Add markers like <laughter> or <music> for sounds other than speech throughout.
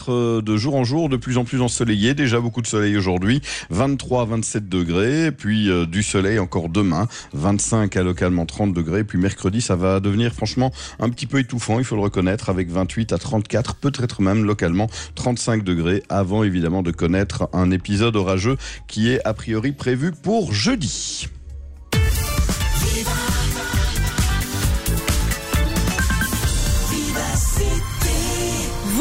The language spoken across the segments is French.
être de jour en jour de plus en plus ensoleillé. Déjà beaucoup de soleil aujourd'hui, 23 27 degrés, puis du soleil encore demain, 25 à localement 30 degrés, puis mercredi ça va devenir franchement un petit peu étouffant, il faut le reconnaître, avec 28 à 34, peut-être même localement 35 degrés, avant évidemment de connaître un épisode orageux qui est a priori prévu pour jeudi.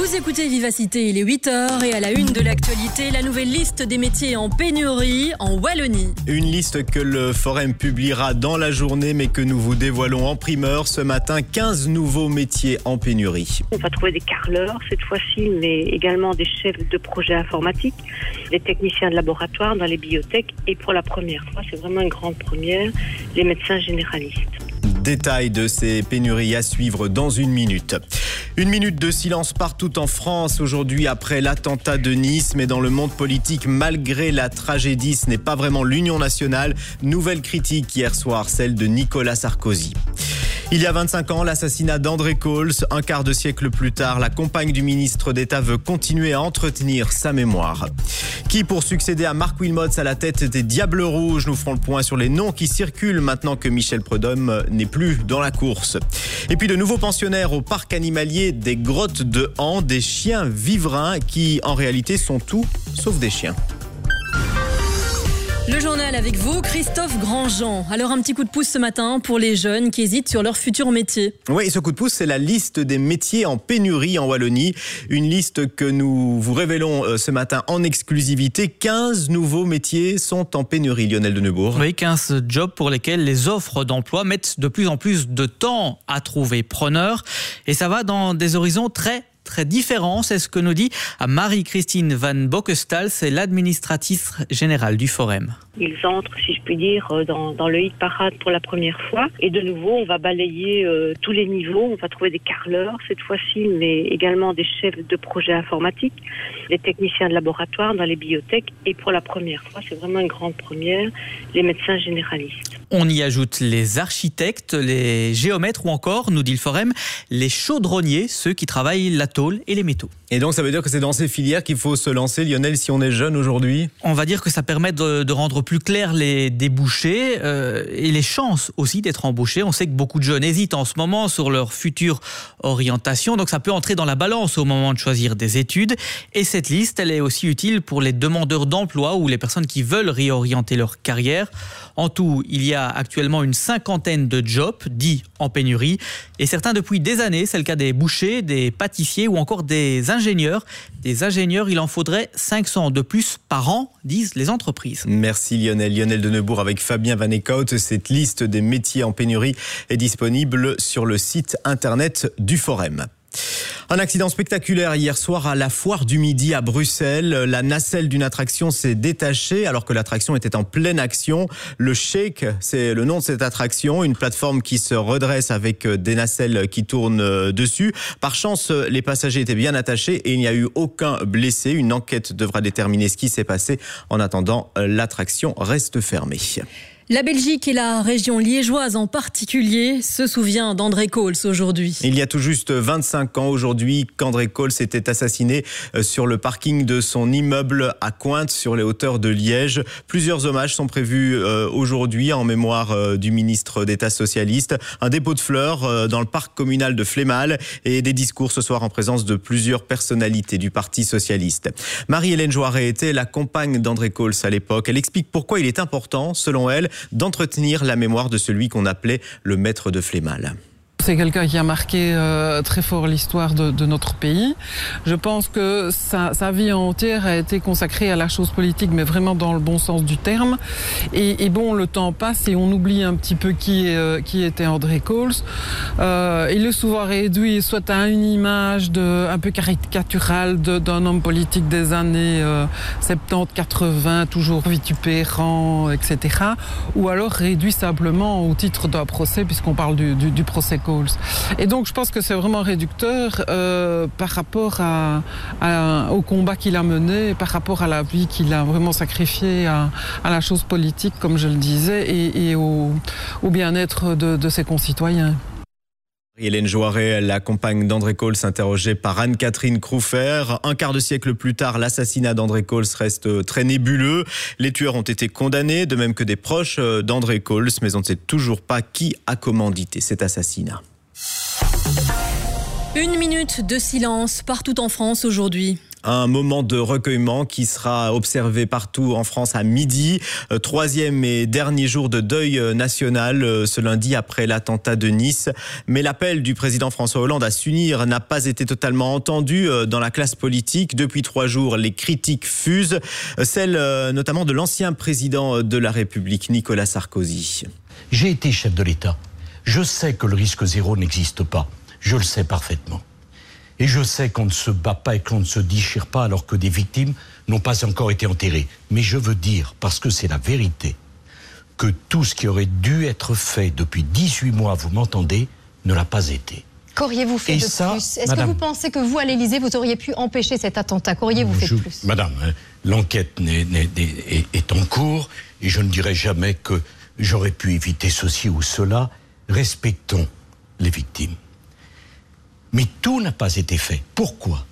Vous écoutez Vivacité, il est 8h et à la une de l'actualité, la nouvelle liste des métiers en pénurie en Wallonie. Une liste que le Forum publiera dans la journée mais que nous vous dévoilons en primeur ce matin, 15 nouveaux métiers en pénurie. On va trouver des carleurs cette fois-ci, mais également des chefs de projet informatique, des techniciens de laboratoire dans les bibliothèques et pour la première fois, c'est vraiment une grande première, les médecins généralistes. Détail de ces pénuries à suivre dans une minute. Une minute de silence partout en France aujourd'hui après l'attentat de Nice, mais dans le monde politique, malgré la tragédie, ce n'est pas vraiment l'union nationale. Nouvelle critique hier soir, celle de Nicolas Sarkozy. Il y a 25 ans, l'assassinat d'André Coles. Un quart de siècle plus tard, la compagne du ministre d'État veut continuer à entretenir sa mémoire. Qui pour succéder à Marc Wilmots à la tête des Diables Rouges? Nous ferons le point sur les noms qui circulent maintenant que Michel Prudhomme n'est plus dans la course. Et puis de nouveaux pensionnaires au parc animalier des Grottes de Han, des chiens vivrains qui en réalité sont tout sauf des chiens. Le journal avec vous, Christophe Grandjean. Alors un petit coup de pouce ce matin pour les jeunes qui hésitent sur leur futur métier. Oui, ce coup de pouce, c'est la liste des métiers en pénurie en Wallonie. Une liste que nous vous révélons euh, ce matin en exclusivité. 15 nouveaux métiers sont en pénurie, Lionel de Neubourg. Oui, 15 jobs pour lesquels les offres d'emploi mettent de plus en plus de temps à trouver preneurs. Et ça va dans des horizons très très différent. C'est ce que nous dit Marie-Christine Van Bockestal, c'est l'administratrice générale du Forum. Ils entrent, si je puis dire, euh, dans, le hit parade pour la première fois. Et de nouveau, on va balayer euh, tous les niveaux. On va trouver des carleurs cette fois-ci, mais également des chefs de projet informatique, des techniciens de laboratoire dans les bibliothèques. Et pour la première fois, c'est vraiment une grande première, les médecins généralistes. On y ajoute les architectes, les géomètres ou encore, nous dit le Forum, les chaudronniers, ceux qui travaillent la tôle et les métaux. Et donc ça veut dire que c'est dans ces filières qu'il faut se lancer, Lionel, si on est jeune aujourd'hui? On va dire que ça permet de, rendre plus clair les débouchés euh, et les chances aussi d'être embauché. On sait que beaucoup de jeunes hésitent en ce moment sur leur future orientation, donc ça peut entrer dans la balance au moment de choisir des études. Et cette liste, elle est aussi utile pour les demandeurs d'emploi ou les personnes qui veulent réorienter leur carrière. En tout, il y a actuellement une cinquantaine de jobs dits en pénurie et certains depuis des années. C'est le cas des bouchers, des pâtissiers ou encore des ingénieurs. Des ingénieurs, il en faudrait 500 de plus par an, disent les entreprises. Merci Lionel. Lionel de Neubourg avec Fabien Van Eekhout. Cette liste des métiers en pénurie est disponible sur le site internet du Forum. Un accident spectaculaire hier soir à la foire du Midi à Bruxelles. La nacelle d'une attraction s'est détachée alors que l'attraction était en pleine action. Le Shake, c'est le nom de cette attraction, une plateforme qui se redresse avec des nacelles qui tournent dessus. Par chance, les passagers étaient bien attachés et il n'y a eu aucun blessé. Une enquête devra déterminer ce qui s'est passé. En attendant, l'attraction reste fermée. La Belgique et la région liégeoise en particulier se souvient d'André Coles aujourd'hui. Il y a tout juste 25 ans aujourd'hui qu'André Coles était assassiné euh, sur le parking de son immeuble à Cointe sur les hauteurs de Liège. Plusieurs hommages sont prévus euh, aujourd'hui en mémoire euh, du ministre d'État socialiste. Un dépôt de fleurs dans le parc communal de Flémal et des discours ce soir en présence de plusieurs personnalités du Parti socialiste. Marie-Hélène Joiret était la compagne d'André Coles à l'époque. Elle explique pourquoi il est important, selon elle, d'entretenir la mémoire de celui qu'on appelait le maître de Flémal. C'est quelqu'un qui a marqué euh, très fort l'histoire de, notre pays. Je pense que sa, vie entière a été consacrée à la chose politique, mais vraiment dans le bon sens du terme. Et, bon, le temps passe et on oublie un petit peu qui, euh, était André Coles. Euh, il est souvent réduit soit à une image un peu caricaturale d'un homme politique des années 70-80, toujours vitupérant, etc. Ou alors réduit simplement au titre d'un procès, puisqu'on parle du procès et donc je pense que c'est vraiment réducteur euh, par rapport au combat qu'il a mené, par rapport à la vie qu'il a vraiment sacrifiée à, la chose politique, comme je le disais, et, au, bien-être de ses concitoyens. Hélène Joiret, la compagne d'André Coles, interrogée par Anne-Catherine Croufer. Un quart de siècle plus tard, l'assassinat d'André Coles reste très nébuleux. Les tueurs ont été condamnés, de même que des proches d'André Coles, mais on ne sait toujours pas qui a commandité cet assassinat. Une minute de silence partout en France aujourd'hui un moment de recueillement qui sera observé partout en France à midi. Euh, troisième et dernier jour de deuil euh, national euh, ce lundi après l'attentat de Nice. Mais l'appel du président François Hollande à s'unir n'a pas été totalement entendu dans la classe politique. Depuis trois jours, les critiques fusent, celles notamment de l'ancien président de la République, Nicolas Sarkozy. J'ai été chef de l'État. Je sais que le risque zéro n'existe pas. Je le sais parfaitement. Et je sais qu'on ne se bat pas et qu'on ne se déchire pas alors que des victimes n'ont pas encore été enterrées. Mais je veux dire, parce que c'est la vérité, que tout ce qui aurait dû être fait depuis 18 mois, vous m'entendez, ne l'a pas été. Qu'auriez-vous fait de plus? Est-ce que vous pensez que vous, à l'Élysée, vous auriez pu empêcher cet attentat? Qu'auriez-vous fait de plus? Madame, hein, l'enquête est en cours et je ne dirai jamais que j'aurais pu éviter ceci ou cela. Respectons les victimes. Mais tout n'a pas été fait. Pourquoi?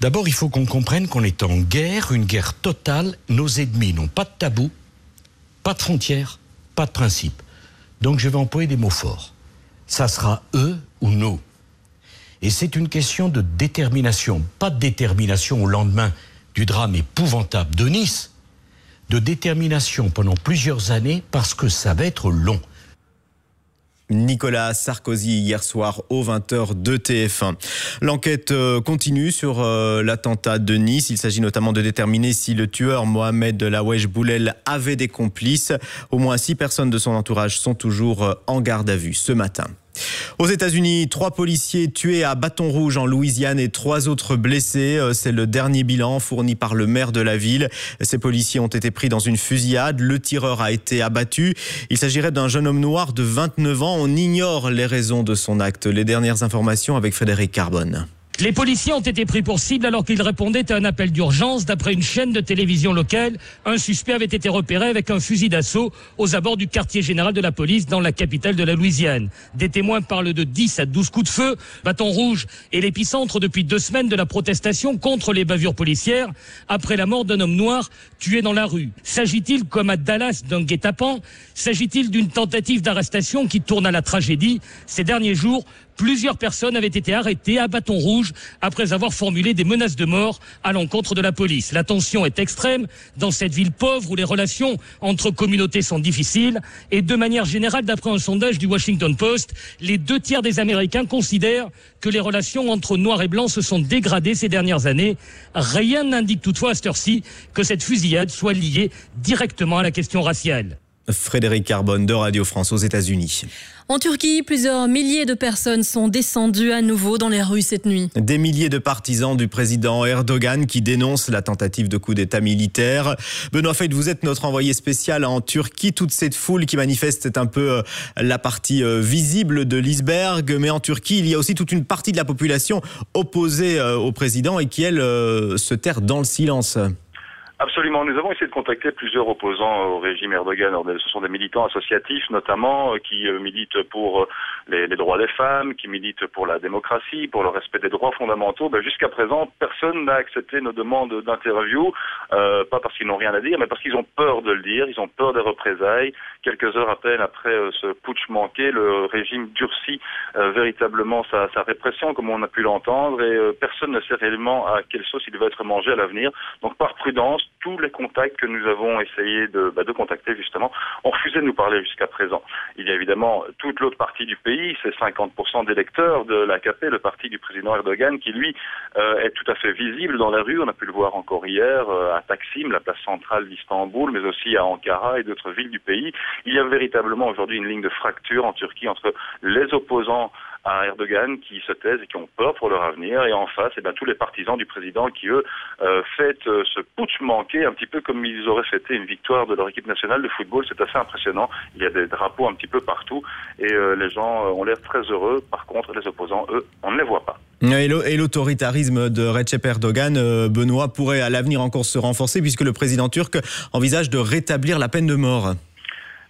D'abord, il faut qu'on comprenne qu'on est en guerre, une guerre totale. Nos ennemis n'ont pas de tabou, pas de frontières, pas de principe. Donc je vais employer des mots forts. Ça sera eux ou nous. Et c'est une question de détermination, pas de détermination au lendemain du drame épouvantable de Nice, de détermination pendant plusieurs années parce que ça va être long. Nicolas Sarkozy hier soir aux 20h de TF1. L'enquête euh, continue sur euh, l'attentat de Nice. Il s'agit notamment de déterminer si le tueur Mohamed Lawesh Boulel avait des complices. Au moins six personnes de son entourage sont toujours euh, en garde à vue ce matin. Aux États-Unis, trois policiers tués à Bâton Rouge en Louisiane et trois autres blessés. Euh, c'est le dernier bilan fourni par le maire de la ville. Ces policiers ont été pris dans une fusillade. Le tireur a été abattu. Il s'agirait d'un jeune homme noir de 29 ans. On ignore les raisons de son acte. Les dernières informations avec Frédéric Carbone. Les policiers ont été pris pour cible alors qu'ils répondaient à un appel d'urgence. D'après une chaîne de télévision locale, un suspect avait été repéré avec un fusil d'assaut aux abords du quartier général de la police dans la capitale de la Louisiane. Des témoins parlent de 10 à 12 coups de feu. Bâton rouge est l'épicentre depuis deux semaines de la protestation contre les bavures policières après la mort d'un homme noir tué dans la rue. S'agit-il, comme à Dallas, d'un guet-apens? S'agit-il d'une tentative d'arrestation qui tourne à la tragédie? Ces derniers jours, plusieurs personnes avaient été arrêtées à bâton rouge après avoir formulé des menaces de mort à l'encontre de la police. La tension est extrême dans cette ville pauvre où les relations entre communautés sont difficiles et de manière générale, d'après un sondage du Washington Post, les deux tiers des Américains considèrent que les relations entre noirs et blancs se sont dégradées ces dernières années. Rien n'indique toutefois à cette heure-ci que cette fusillade soit liée directement à la question raciale. Frédéric Carbone de Radio France aux États-Unis. En Turquie, plusieurs milliers de personnes sont descendues à nouveau dans les rues cette nuit. Des milliers de partisans du président Erdogan qui dénoncent la tentative de coup d'État militaire. Benoît Feit, vous êtes notre envoyé spécial en Turquie. Toute cette foule qui manifeste, c'est un peu euh, la partie euh, visible de l'iceberg. Mais en Turquie, il y a aussi toute une partie de la population opposée euh, au président et qui, elle, se terre dans le silence. Absolument. Nous avons essayé de contacter plusieurs opposants au régime Erdogan. Ce sont des militants associatifs notamment euh, qui euh, militent pour euh, les, droits des femmes, qui militent pour la démocratie, pour le respect des droits fondamentaux. Ben, Jusqu'à présent, personne n'a accepté nos demandes d'interview, pas parce qu'ils n'ont rien à dire, mais parce qu'ils ont peur de le dire, ils ont peur des représailles. Quelques heures à peine après ce putsch manqué, le régime durcit véritablement sa, répression, comme on a pu l'entendre, et personne ne sait réellement à quelle sauce il va être mangé à l'avenir. Donc par prudence, tous les contacts que nous avons essayé de, bah, de contacter justement ont refusé de nous parler jusqu'à présent. Il y a évidemment toute l'autre partie du pays, c'est 50% d'électeurs de l'AKP, le parti du président Erdogan, qui lui euh, est tout à fait visible dans la rue. On a pu le voir encore hier euh, à Taksim, la place centrale d'Istanbul, mais aussi à Ankara et d'autres villes du pays. Il y a véritablement aujourd'hui une ligne de fracture en Turquie entre les opposants à Erdogan qui se taisent et qui ont peur pour leur avenir. Et en face, eh bien, tous les partisans du président qui, eux, euh, fêtent euh, ce putsch manqué, un petit peu comme ils auraient fêté une victoire de leur équipe nationale de football. C'est assez impressionnant. Il y a des drapeaux un petit peu partout et euh, les gens ont l'air très heureux. Par contre, les opposants, eux, on ne les voit pas. Et l'autoritarisme de Recep Erdogan, Benoît, pourrait à l'avenir encore se renforcer puisque le président turc envisage de rétablir la peine de mort.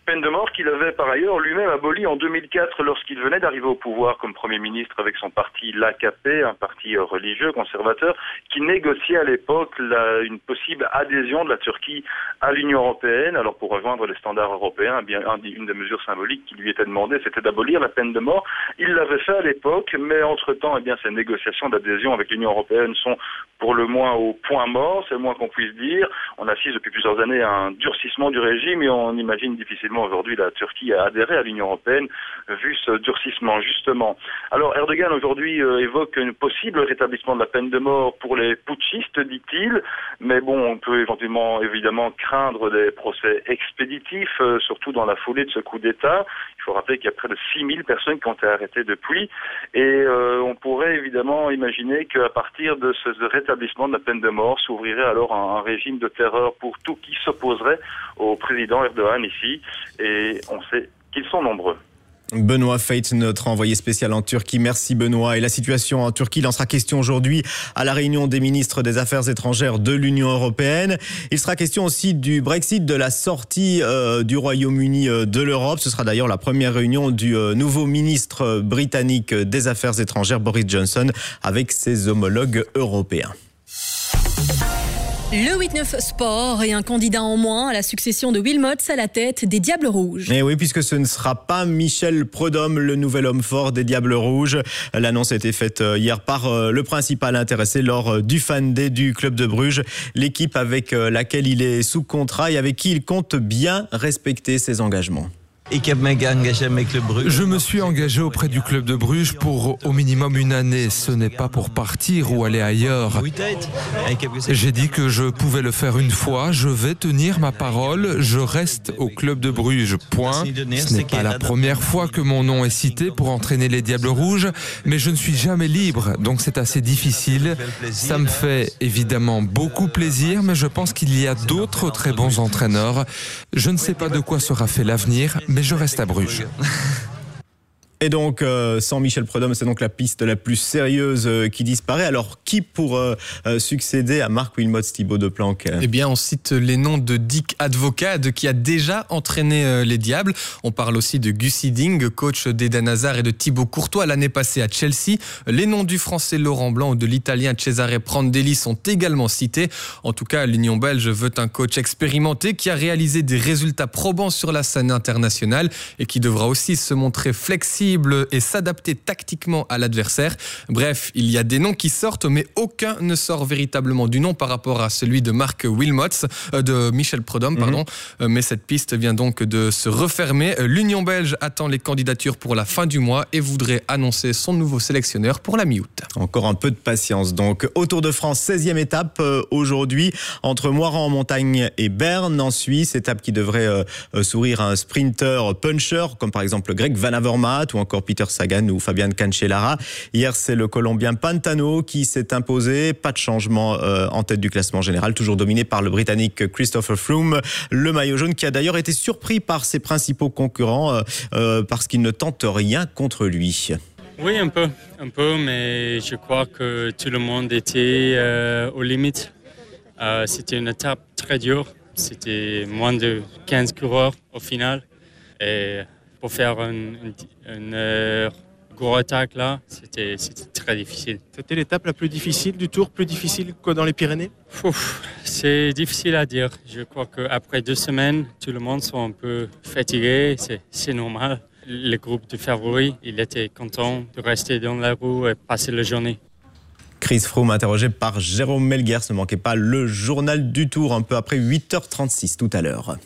Peine de mort qu'il avait par ailleurs lui-même aboli en 2004 lorsqu'il venait d'arriver au pouvoir comme Premier ministre avec son parti l'AKP, un parti religieux conservateur, qui négociait à l'époque une possible adhésion de la Turquie à l'Union européenne. Alors pour rejoindre les standards européens, eh bien une des mesures symboliques qui lui était demandée, c'était d'abolir la peine de mort. Il l'avait fait à l'époque, mais entre-temps, eh ces négociations d'adhésion avec l'Union européenne sont pour le moins au point mort, c'est le moins qu'on puisse dire. On assiste depuis plusieurs années à un durcissement du régime et on imagine difficilement aujourd'hui la Turquie à adhérer à l'Union européenne vu ce durcissement justement. Alors Erdogan aujourd'hui euh, évoque un possible rétablissement de la peine de mort pour les putschistes, dit-il, mais bon, on peut éventuellement évidemment craindre des procès expéditifs, euh, surtout dans la foulée de ce coup d'État. Il faut rappeler qu'il y a près de 6000 personnes qui ont été arrêtées depuis et euh, on pourrait évidemment imaginer qu'à partir de ce rétablissement de la peine de mort s'ouvrirait alors un, un régime de terreur pour tout qui s'opposerait au président Erdogan ici et on sait qu'ils sont nombreux. Benoît Feit, notre envoyé spécial en Turquie. Merci Benoît. Et la situation en Turquie, il en sera question aujourd'hui à la réunion des ministres des Affaires étrangères de l'Union européenne. Il sera question aussi du Brexit, de la sortie euh, du Royaume-Uni euh, de l'Europe. Ce sera d'ailleurs la première réunion du euh, nouveau ministre britannique des Affaires étrangères, Boris Johnson, avec ses homologues européens. Le 8-9 Sport et un candidat en moins à la succession de Wilmots à la tête des Diables Rouges. Et eh oui, puisque ce ne sera pas Michel Prodhomme, le nouvel homme fort des Diables Rouges. L'annonce a été faite euh, hier par euh, le principal intéressé lors euh, du fan day du club de Bruges, l'équipe avec laquelle il est sous contrat et avec qui il compte bien respecter ses engagements. Je me suis engagé auprès du club de Bruges pour au minimum une année. Ce n'est pas pour partir ou aller ailleurs. J'ai dit que je pouvais le faire une fois. Je vais tenir ma parole. Je reste au club de Bruges. Point. Ce n'est pas la première fois que mon nom est cité pour entraîner les Diables Rouges, mais je ne suis jamais libre, donc c'est assez difficile. Ça me fait évidemment beaucoup plaisir, mais je pense qu'il y a d'autres très bons entraîneurs. Je ne sais pas de quoi sera fait l'avenir, mais je reste à Bruges. <laughs> Et donc, euh, sans Michel Prudhomme, c'est donc la piste la plus sérieuse euh, qui disparaît. Alors, qui pour euh, succéder à Marc Wilmot, Thibaut de Planck? Eh bien, on cite les noms de Dick Advocate, qui a déjà entraîné les Diables. On parle aussi de Gus Hiddink, coach d'Eden Hazard et de Thibaut Courtois l'année passée à Chelsea. Les noms du français Laurent Blanc ou de l'italien Cesare Prandelli sont également cités. En tout cas, l'Union belge veut un coach expérimenté qui a réalisé des résultats probants sur la scène internationale et qui devra aussi se montrer flexible et s'adapter tactiquement à l'adversaire. Bref, il y a des noms qui sortent, mais aucun ne sort véritablement du nom par rapport à celui de Marc Wilmots, euh, de Michel Prodhomme, mhm. pardon. Euh, mais cette piste vient donc de se refermer. Euh, L'Union belge attend les candidatures pour la fin du mois et voudrait annoncer son nouveau sélectionneur pour la mi-août. Encore un peu de patience. Donc, autour de France, 16e étape aujourd'hui entre Moiran en montagne et Berne en Suisse. Étape qui devrait sourire à un sprinter puncher, comme par exemple Greg Van Avermaet ou encore Peter Sagan ou Fabian Cancellara. Hier, c'est le Colombien Pantano qui s'est imposé. Pas de changement euh, en tête du classement général, toujours dominé par le Britannique Christopher Froome, le maillot jaune qui a d'ailleurs été surpris par ses principaux concurrents euh, euh, parce qu'il ne tente rien contre lui. Oui, un peu, un peu, mais je crois que tout le monde était aux limites. C'était une étape très dure. C'était moins de 15 coureurs au final. Et pour faire une, une, grosse attaque là, c'était très difficile. C'était l'étape la plus difficile du tour, plus difficile que dans les Pyrénées? C'est difficile à dire. Je crois qu'après deux semaines, tout le monde sont un peu fatigué, c'est normal. Le groupe de favoris, il était content de rester dans la roue et passer la journée. Chris Froome interrogé par Jérôme Melguers. Ne manquez pas le journal du tour un peu après 8h36 tout à l'heure.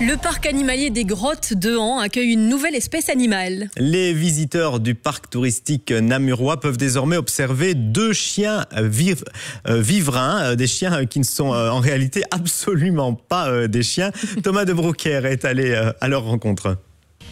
Le parc animalier des Grottes de Han accueille une nouvelle espèce animale. Les visiteurs du parc touristique namurois peuvent désormais observer deux chiens euh, vivrains, euh, des chiens qui ne sont euh, en réalité absolument pas des chiens. <laughs> Thomas de Brocaire est allé à leur rencontre.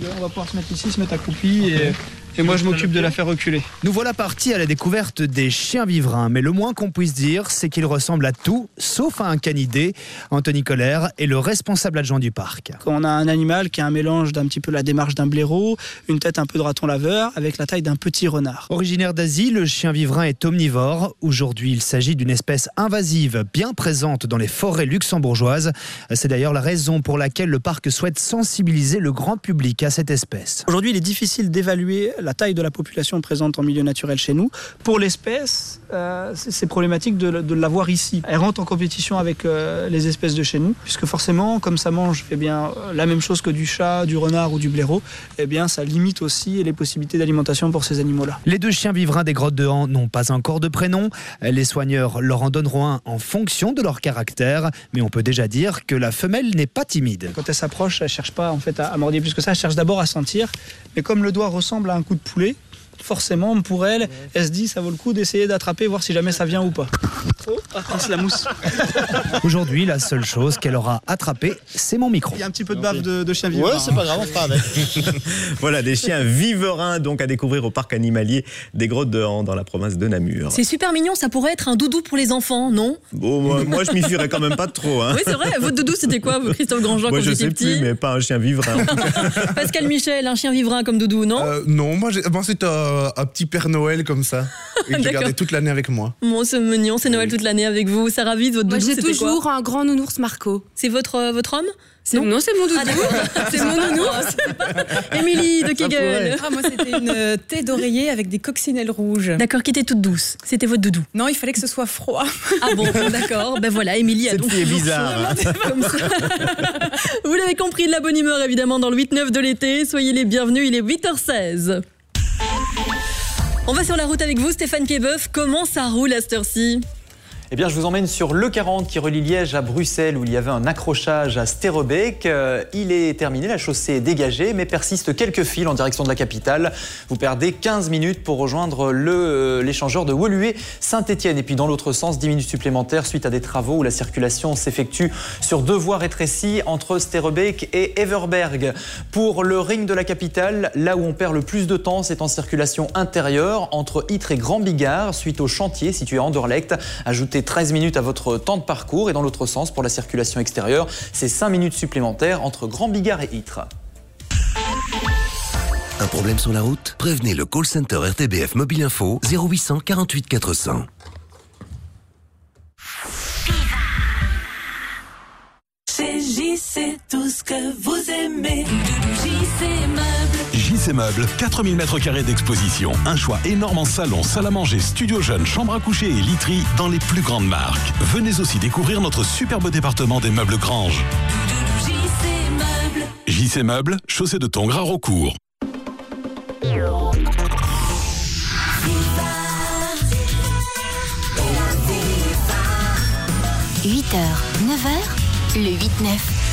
On va pouvoir se mettre ici, se mettre accroupi et et moi je m'occupe de la faire reculer. Nous voilà partis à la découverte des chiens vivrains, mais le moins qu'on puisse dire, c'est qu'ils ressemblent à tout, sauf à un canidé. Anthony Colère est le responsable adjoint du parc. On a un animal qui a un mélange d'un petit peu la démarche d'un blaireau, une tête un peu de raton laveur, avec la taille d'un petit renard. Originaire d'Asie, le chien vivrain est omnivore. Aujourd'hui, il s'agit d'une espèce invasive bien présente dans les forêts luxembourgeoises. C'est d'ailleurs la raison pour laquelle le parc souhaite sensibiliser le grand public à cette espèce. Aujourd'hui, il est difficile d'évaluer la taille de la population présente en milieu naturel chez nous. Pour l'espèce, euh, c'est problématique de, de l'avoir ici. Elle rentre en compétition avec euh, les espèces de chez nous, puisque forcément, comme ça mange eh bien, euh, la même chose que du chat, du renard ou du blaireau, eh bien, ça limite aussi les possibilités d'alimentation pour ces animaux-là. Les deux chiens vivrains des grottes de Han n'ont pas encore de prénom. Les soigneurs leur en donneront un en fonction de leur caractère, mais on peut déjà dire que la femelle n'est pas timide. Quand elle s'approche, elle cherche pas en fait à, à mordir plus que ça, elle cherche d'abord à sentir. Mais comme le doigt ressemble à un coup poulet, forcément, pour elle, elle se dit ça vaut le coup d'essayer d'attraper, voir si jamais ça vient ou pas. Oh, ah, c'est la mousse. <laughs> Aujourd'hui, la seule chose qu'elle aura attrapée, c'est mon micro. Il y a un petit peu de bave de, de chien vivant. Ouais, c'est pas grave, on fera avec. <laughs> voilà, des chiens viverins donc à découvrir au parc animalier des Grottes de Han dans la province de Namur. C'est super mignon, ça pourrait être un doudou pour les enfants, non? Bon, moi, <laughs> moi, je m'y fierais quand même pas trop. Hein. Oui, c'est vrai. Votre doudou, c'était quoi, vous, Christophe Grandjean, Moi, quand je vous étiez sais petit? plus, mais pas un chien vivrain. Pascal Michel, un chien vivrain comme doudou, non? Euh, non, moi, j'ai- moi c'était un, un petit Père Noël comme ça. <laughs> Et que j'ai gardé toute l'année avec moi. Bon, c'est mignon, c'est Noël toute l'année avec vous. Sarah Vide, votre Moi, doudou, j'ai c'était quoi toujours un grand nounours Marco. C'est votre, euh, votre homme? C'est- non, c'est mon doudou. <laughs> Ah, d'accord. c'est mon nounours. <laughs> Émilie de Kegel. Ah, moi, c'était une euh, thé d'oreiller avec des coccinelles rouges. D'accord, qui était toute douce. C'était votre doudou. Non, il fallait que ce soit froid. Ah bon, d'accord. Ben voilà, Émilie a Cette donc fille est toujours bizarre, hein. Comme ça. Vous l'avez compris, de la bonne humeur évidemment dans le 8-9 de l'été. Soyez les bienvenus, il est 8h16. On va sur la route avec vous, Stéphane Québeuf. Comment ça roule à cette heure-ci? Eh bien, je vous emmène sur l'E40 qui relie Liège à Bruxelles où il y avait un accrochage à Sterrebeek. Euh, il est terminé, la chaussée est dégagée, mais persistent quelques fils en direction de la capitale. Vous perdez 15 minutes pour rejoindre le, euh, l'échangeur de Woluwe-Saint-Etienne. Et puis dans l'autre sens, 10 minutes supplémentaires suite à des travaux où la circulation s'effectue sur deux voies rétrécies entre Sterrebeek et Everberg. Pour le ring de la capitale, là où on perd le plus de temps, c'est en circulation intérieure entre Ytre et Grand Bigard suite au chantier situé à Anderlecht. 13 minutes à votre temps de parcours et dans l'autre sens, pour la circulation extérieure, c'est 5 minutes supplémentaires entre Grand Bigard et Ytre. Un problème sur la route? Prévenez le call center RTBF Mobile Info 0800 48 400. Chez JC, tout ce que vous aimez. JC Meubles. JC Meubles, 4000 mètres carrés d'exposition. Un choix énorme en salon, salle à manger, studio jeune, chambre à coucher et literie dans les plus grandes marques. Venez aussi découvrir notre superbe département des meubles Grange. JC Meubles. Chaussée de Tongres à Rocourt. 8h, 9h, le 8-9.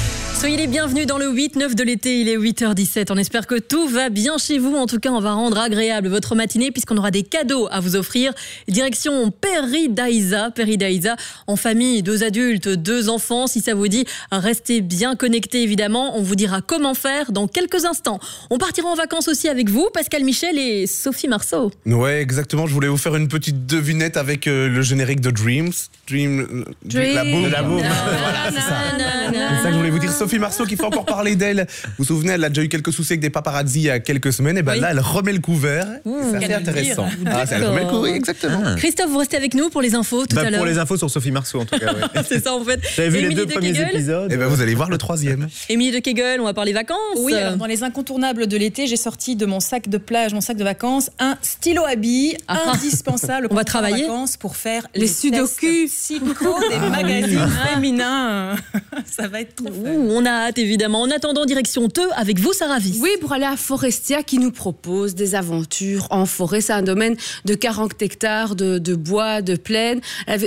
Soyez les bienvenus dans le 8-9 de l'été, il est 8h17. On espère que tout va bien chez vous. En tout cas, on va rendre agréable votre matinée puisqu'on aura des cadeaux à vous offrir. Direction Peridaïsa, Peridaïsa, en famille, deux adultes, deux enfants. Si ça vous dit, restez bien connectés évidemment. On vous dira comment faire dans quelques instants. On partira en vacances aussi avec vous, Pascal Michel et Sophie Marceau. Ouais, exactement. Je voulais vous faire une petite devinette avec euh, le générique de Dreams. Dream, euh, Dream. La boum. De la boum. <laughs> voilà, c'est ça. C'est ça que je voulais vous dire. Sophie Marceau qui fait encore parler d'elle. Vous vous souvenez, elle a déjà eu quelques soucis avec des paparazzi il y a quelques semaines. Et ben Oui. là, elle remet le couvert. Mmh, c'est assez intéressant. Ah, c'est elle remet le couvert, exactement. Christophe, vous restez avec nous pour les infos tout Bah, à l'heure. pour les infos sur Sophie Marceau en tout cas. ouais. <laughs> C'est ça en fait. J'avais vu les deux de premiers Kegel. épisodes. Et ben vous allez voir le troisième. Émilie de Kegel, on va parler vacances. Oui, alors dans les incontournables de l'été, j'ai sorti de mon sac de plage, mon sac de vacances, un stylo à billes Ah. indispensable <laughs> On va travailler vacances pour faire Les sudoku. tests psycho des <laughs> Ah magazines oui. Ça va être trop fun. Ouh, on a hâte évidemment. En attendant, direction Teux avec vous, Sarah Vis. Oui, pour aller à Forestia qui nous propose des aventures en forêt. C'est un domaine de 40 hectares de, de bois, de plaine.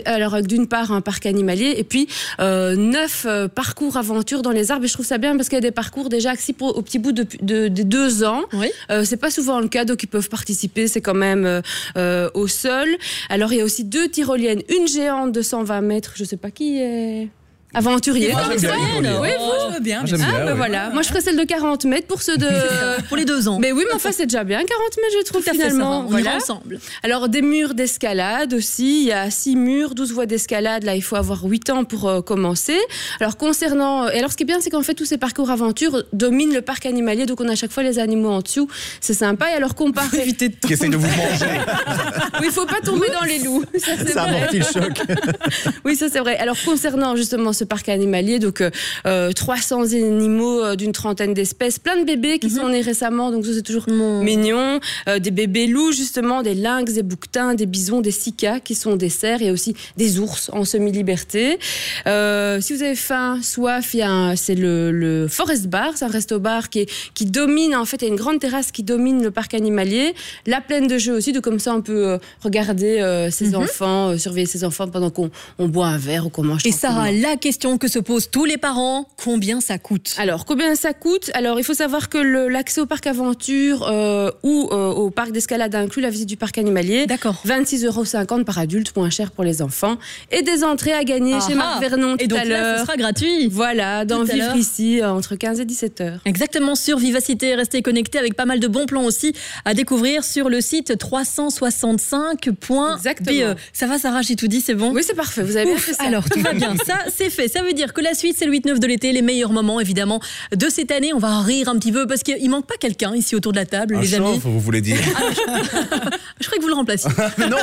Alors, d'une part un parc animalier et puis euh, neuf euh, parcours aventures dans les arbres. Et je trouve ça bien parce qu'il y a des parcours déjà accessibles pour- au petit bout de, de, de deux ans. Euh, c'est pas souvent le cas, donc ils peuvent participer. C'est quand même euh, au sol. Alors, il y a aussi deux tyroliennes, une géante de 120 mètres. Je sais pas qui est. aventurier. Moi, comme j'aime ça. Oui, vous je veux bien, Moi, j'aime Ah, bien, ben ouais. voilà. Moi, je ferais celle de 40 mètres pour ceux de. <laughs> Pour les deux ans. Mais oui, mais enfin, c'est déjà bien, 40 mètres, je trouve, Tout à fait, finalement. Sarah, on ira ensemble. Alors, des murs d'escalade aussi. Il y a 6 murs, 12 voies d'escalade. Là, il faut avoir 8 ans pour euh, commencer. Alors, concernant. Et alors, ce qui est bien, c'est qu'en fait, tous ces parcours aventures dominent le parc animalier. Donc, on a à chaque fois les animaux en dessous. C'est sympa. Et alors, comparé. Éviter de Qui essaye de vous manger. <laughs> Oui, il faut pas tomber dans les loups. Ça, c'est Ça amortit le choc. <laughs> Oui, ça c'est vrai. Alors concernant justement ce parc animalier, donc euh, euh, 300 animaux euh, d'une trentaine d'espèces, plein de bébés qui sont nés récemment, donc c'est toujours mignon. Euh, des bébés loups justement, des lynx, des bouquetins, des bisons, des cycas qui sont des cerfs et aussi des ours en semi-liberté. Euh, si vous avez faim, soif, c'est le, le Forest Bar, c'est un resto-bar qui, est- qui domine en fait, il y a une grande terrasse qui domine le parc animalier, la plaine de jeux aussi, de comme ça on peut euh, regarder euh, ses enfants, euh, surveiller ses enfants pendant qu'on on boit un verre ou qu'on mange. Et Sarah, la question que se posent tous les parents, combien ça coûte Alors, combien ça coûte Alors, il faut savoir que l'accès au parc aventure euh, ou euh, au parc d'escalade inclut la visite du parc animalier. D'accord. 26,50 euros par adulte, moins cher pour les enfants. Et des entrées à gagner Ah chez ah. Marc Vernon tout Et donc à l'heure. ce sera gratuit. Voilà, l'heure. Vivre ici, euh, entre 15 et 17 heures. Exactement sur Vivacité, restez connectés avec pas mal de bons plans aussi à découvrir sur le site 365.be. Exactement. Ça va Sarah, j'ai tout dit, c'est bon Oui, c'est parfait, vous avez bien fait ça. Alors tout va bien, <laughs> ça c'est Ça veut dire que la suite c'est le 8-9 de l'été, les meilleurs moments évidemment de cette année. On va rire un petit peu parce qu'il manque pas quelqu'un ici autour de la table, Un les amis. vous voulez dire. <laughs> Je crois que vous le remplaciez. Mais <laughs> non,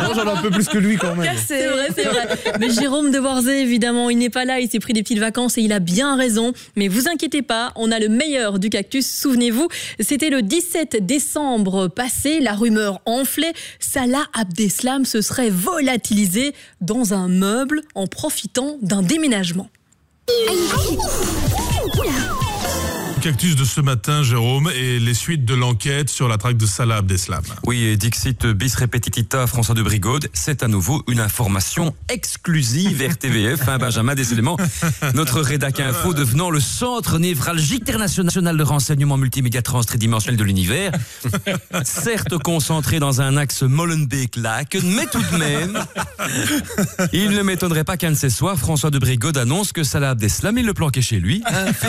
non j'en ai un peu plus que lui quand même. C'est vrai, c'est vrai. Mais Jérôme de Borzé, évidemment, il n'est pas là, il s'est pris des petites vacances et il a bien raison. Mais vous inquiétez pas, on a le meilleur du cactus. Souvenez-vous, c'était le 17 décembre passé, la rumeur enflait, Salah Abdeslam se serait volatilisé dans un meuble en profitant d'un déménagement. Cactus de ce matin, Jérôme, et les suites de l'enquête sur la traque de Salah Abdeslam. Oui, et Dixit bis repetitita François de Brigode, c'est à nouveau une information exclusive <laughs> RTVF, hein, Benjamin, décidément. Notre rédac info devenant le centre névralgique international de renseignement multimédia trans-tridimensionnel de l'univers. Certes concentré dans un axe Molenbeek-Laken, mais tout de même, il ne m'étonnerait pas qu'un de ces soirs, François de Brigode annonce que Salah Abdeslam, il le planquait chez lui. Hein, fé-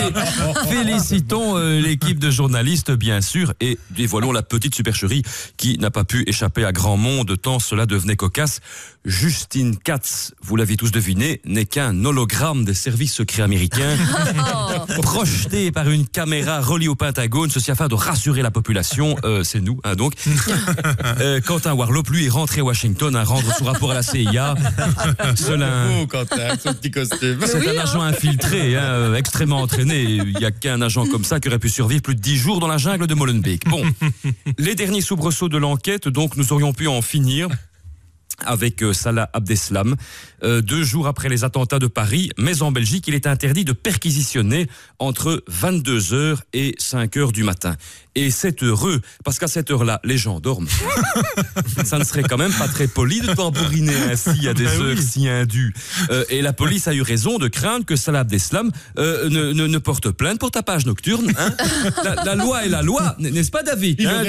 félicitons euh, l'équipe de journalistes, bien sûr, et dévoilons la petite supercherie qui n'a pas pu échapper à grand monde tant cela devenait cocasse. Justine Katz, vous l'avez tous deviné, n'est qu'un hologramme des services secrets américains, <laughs> <laughs> projeté par une caméra reliée au Pentagone, ceci afin de rassurer la population. Euh, C'est nous, hein, donc. <laughs> Euh, Quentin Warlop, lui, est rentré à Washington à rendre son rapport à la CIA. Cela, Oh, Quentin, ce petit costume. c'est un agent infiltré, hein, extrêmement entraîné. Il n'y a qu'un agent comme ça qui aurait pu survivre plus de dix jours dans la jungle de Molenbeek. Bon, <laughs> les derniers soubresauts de l'enquête, donc nous aurions pu en finir avec euh, Salah Abdeslam. Euh, deux jours après les attentats de Paris, mais en Belgique, il est interdit de perquisitionner entre 22h et 5h du matin. Et c'est heureux, parce qu'à cette heure-là, les gens dorment. <laughs> Ça ne serait quand même pas très poli de tambouriner ainsi à des Ben oui. heures si indues. Euh, et la police a eu raison de craindre que Salah Abdeslam euh, ne, ne, ne porte plainte pour tapage nocturne. hein. la, la loi est la loi, n'est-ce pas David hein.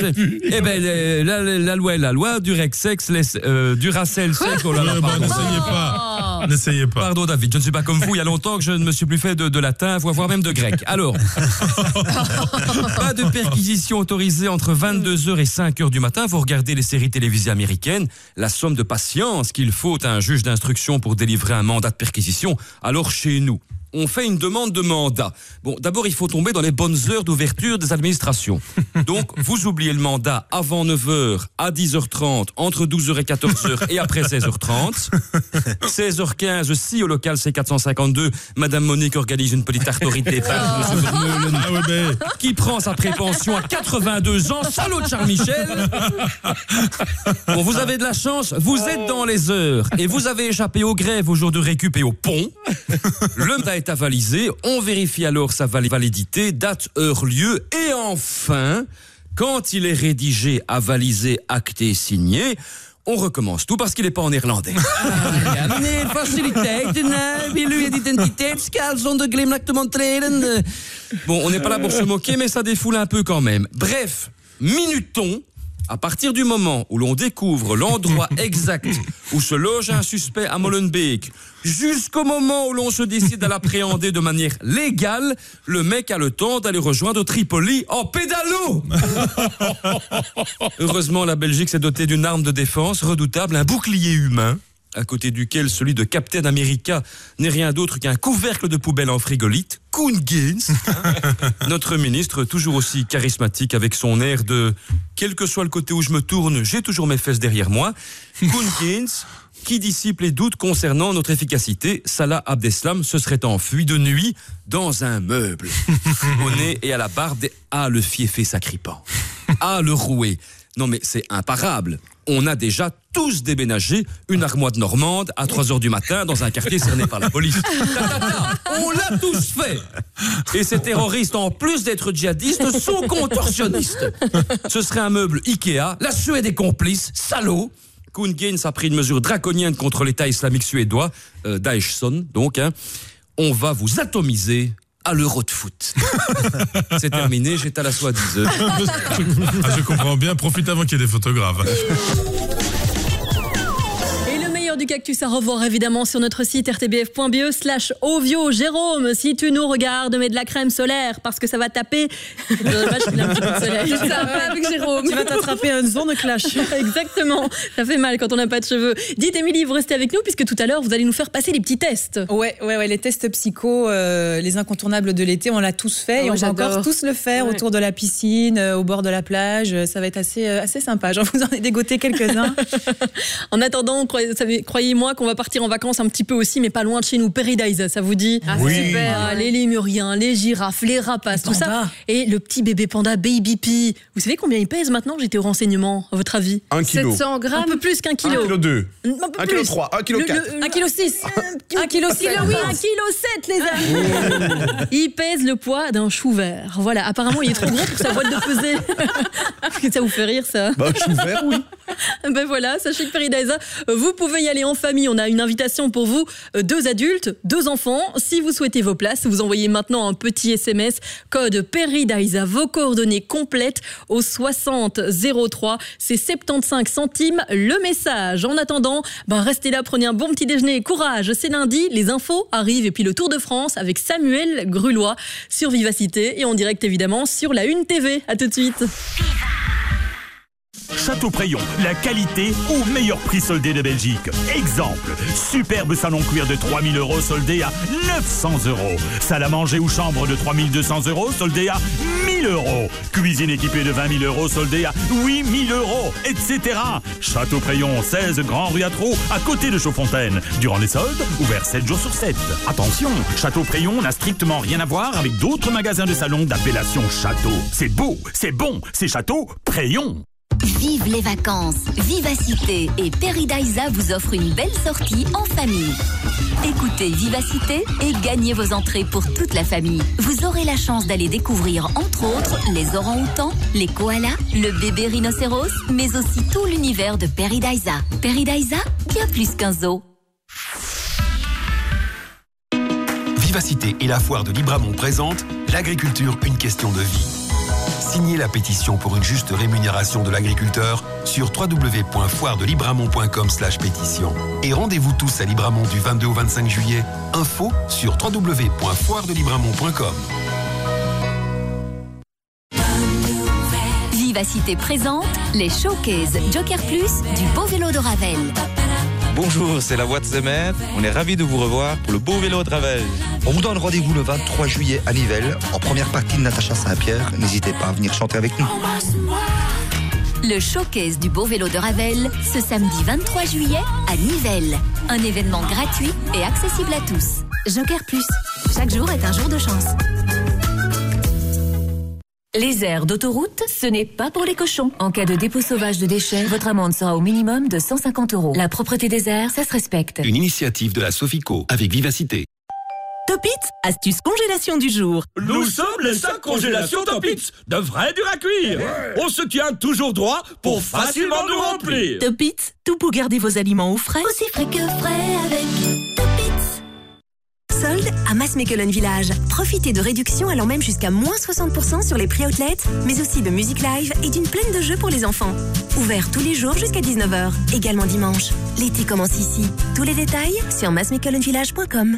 Eh ben, la, la- la loi est la loi, du Rexex, laisse, du Racel sec, oh là là, Euh, pardon. N'essayez pas. N'essayez pas. Pardon David, je ne suis pas comme vous, il y a longtemps que je ne me suis plus fait de, de latin, voire même de grec. Alors, <laughs> pas de perquisition autorisée entre 22h et 5h du matin, vous regardez les séries télévisées américaines, la somme de patience qu'il faut à un juge d'instruction pour délivrer un mandat de perquisition, alors chez nous, on fait une demande de mandat. Bon, d'abord, il faut tomber dans les bonnes heures d'ouverture des administrations. <laughs> Donc, vous oubliez le mandat avant 9h, à 10h30, entre 12h et 14h et après 16h30. 16h15, <laughs> si au local C452, Madame Monique organise une petite autorité par Monsieur Vermeulen, Ah ouais, ben. qui prend sa prépension à 82 ans, salaud de Charles Michel. Bon, vous avez de la chance, vous êtes dans les heures et vous avez échappé aux grèves, aux jours de récup et au pont. Le mandat est avalisé, on vérifie alors sa vali- validité, date, heure, lieu et enfin, quand il est rédigé, avalisé, acté, signé, on recommence tout parce qu'il n'est pas en néerlandais. <laughs> Ja, meneer, faciliteiten, hè. Wil u het identiteitskaart zonder glimlach te montreren? Bon, on n'est pas là pour se moquer, mais ça défoule un peu quand même. Bref, minutons À partir du moment où l'on découvre l'endroit <laughs> exact où se loge un suspect à Molenbeek, jusqu'au moment où l'on se décide à l'appréhender de manière légale, le mec a le temps d'aller rejoindre Tripoli en pédalo. <laughs> Heureusement, la Belgique s'est dotée d'une arme de défense redoutable, un bouclier humain, à côté duquel celui de Captain America n'est rien d'autre qu'un couvercle de poubelle en frigolite, Kuhn Gaines. <laughs> Notre ministre, toujours aussi charismatique avec son air de quel que soit le côté où je me tourne, j'ai toujours mes fesses derrière moi. Kuhn Gaines, qui dissipe les doutes concernant notre efficacité, Salah Abdeslam se serait enfui de nuit dans un meuble. <laughs> Au nez et à la barbe, des... ah le fiefé sacripant. Ah le roué. Non mais c'est imparable. On a déjà tous déménagé une armoire normande à 3 heures du matin dans un quartier cerné par la police. On l'a tous fait. Et ces terroristes, en plus d'être djihadistes, sont contorsionnistes. Ce serait un meuble Ikea, la Suède est complice, salaud. Kuhn Gaines a pris une mesure draconienne contre l'État islamique suédois, euh, Daeshson, donc. hein. On va vous atomiser à l'euro de foot. <laughs> C'est terminé, j'étais à la soie 10 heures. Ah, je comprends bien, profite avant qu'il y ait des photographes. <laughs> Du cactus à revoir évidemment sur notre site rtbf.be slash ovio. Jérôme, si tu nous regardes, mets de la crème solaire parce que ça va taper. <laughs> Dommage qu'il a un petit peu de soleil. Ça va avec Jérôme. Tu vas t'attraper un zone de clash. <laughs> Exactement. Ça fait mal quand on n'a pas de cheveux. Dites Émilie, vous restez avec nous puisque tout à l'heure vous allez nous faire passer les petits tests. Ouais, ouais, ouais, les tests psycho, euh, les incontournables de l'été, on l'a tous fait et ouais, on va encore tous le faire Ouais. autour de la piscine, euh, au bord de la plage. Ça va être assez, euh, assez sympa. J'en vous en ai dégoté quelques-uns. <laughs> En attendant, croyez- croyez-moi qu'on va partir en vacances un petit peu aussi, mais pas loin de chez nous. Paradise, ça vous dit Ah, Oui. super, Ah. Les lémuriens, les girafes, les rapaces, tout ça. Et le petit bébé panda Baby P. Vous savez combien il pèse maintenant J'étais au renseignement, à votre avis? Un kilo. 700 Un grammes. peu plus qu'un kilo. Un kilo deux. Un peu Un kilo plus. trois, un kilo Le- quatre. le- Un kilo six. Un kilo six. oui, un kilo 7, les amis. <laughs> Il pèse le poids d'un chou vert. Voilà, apparemment, il est trop gros pour sa boîte de pesée. <laughs> ça vous fait rire, ça Bah, chou vert, oui. <laughs> Ben voilà, sachez que Paradisa, vous pouvez y aller en famille. On a une invitation pour vous, euh, deux adultes, deux enfants. Si vous souhaitez vos places, vous envoyez maintenant un petit SMS, code Paradisa, vos coordonnées complètes au 60 03. C'est 75 centimes le message. En attendant, ben restez là, prenez un bon petit déjeuner. Courage, c'est lundi, les infos arrivent et puis le Tour de France avec Samuel Grulois sur Vivacité et en direct évidemment sur la Une TV. À tout de suite. Château Préyon, la qualité au meilleur prix soldé de Belgique. Exemple, superbe salon cuir de 3000 euros soldé à 900 euros. Salle à manger ou chambre de 3200 euros soldé à 1000 euros. Cuisine équipée de 20 000 euros soldée à 8000 euros, etc. Château Préyon, 16 Grand Rue à à côté de Chaudfontaine. Durant les soldes, ouvert 7 jours sur 7. Attention, Château Préyon n'a strictement rien à voir avec d'autres magasins de salon d'appellation Château. C'est beau, c'est bon, c'est Château Préyon. Vive les vacances, Vivacité et Peridaisa vous offrent une belle sortie en famille. Écoutez Vivacité et gagnez vos entrées pour toute la famille. Vous aurez la chance d'aller découvrir entre autres les orang-outans, les koalas, le bébé rhinocéros, mais aussi tout l'univers de Peridaisa. Peridaisa, bien plus qu'un zoo. Vivacité et la foire de Libramont présentent L'agriculture, une question de vie. Signez la pétition pour une juste rémunération de l'agriculteur sur www.foiredelibramont.com pétition. Et rendez-vous tous à Libramont du 22 au 25 juillet. Info sur www.foiredelibramont.com. Vivacité présente les showcases Joker Plus du beau vélo de Ravel. Bonjour, c'est la voix de semaine. On est ravis de vous revoir pour le beau vélo de Ravel. On vous donne rendez-vous le 23 juillet à Nivelles, en première partie de Natacha Saint-Pierre. N'hésitez pas à venir chanter avec nous. Le showcase du beau vélo de Ravel, ce samedi 23 juillet à Nivelles. Un événement gratuit et accessible à tous. Joker Plus, chaque jour est un jour de chance. Les aires d'autoroute, ce n'est pas pour les cochons. En cas de dépôt sauvage de déchets, votre amende sera au minimum de 150 euros. La propreté des airs, ça se respecte. Une initiative de la Sofico avec Vivacité. Topit, astuce congélation du jour. Nous sommes les 5 congélations Topitz, de vrais durs à cuire. On se tient toujours droit pour facilement nous remplir. Topit, tout pour garder vos aliments au frais. Aussi frais que frais avec Solde À Maasmechelen Village, profitez de réductions allant même jusqu'à moins 60% sur les prix outlet, mais aussi de musique live et d'une plaine de jeux pour les enfants. Ouvert tous les jours jusqu'à 19h, également dimanche. L'été commence ici. Tous les détails sur maasmechelenvillage.com.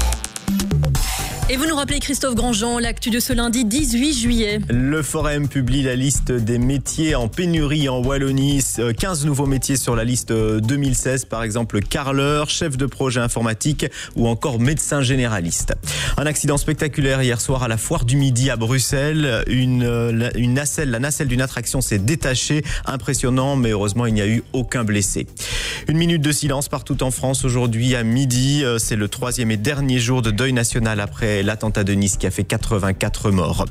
Et vous nous rappelez, Christophe Grandjean, l'actu de ce lundi 18 juillet. Le Forum publie la liste des métiers en pénurie en Wallonie. 15 nouveaux métiers sur la liste 2016, par exemple carleur, chef de projet informatique ou encore médecin généraliste. Un accident spectaculaire hier soir à la foire du Midi à Bruxelles. Une, une nacelle, la nacelle d'une attraction s'est détachée. Impressionnant, mais heureusement, il n'y a eu aucun blessé. Une minute de silence partout en France aujourd'hui à midi. C'est le troisième et dernier jour de deuil national après l'attentat de Nice qui a fait 84 morts.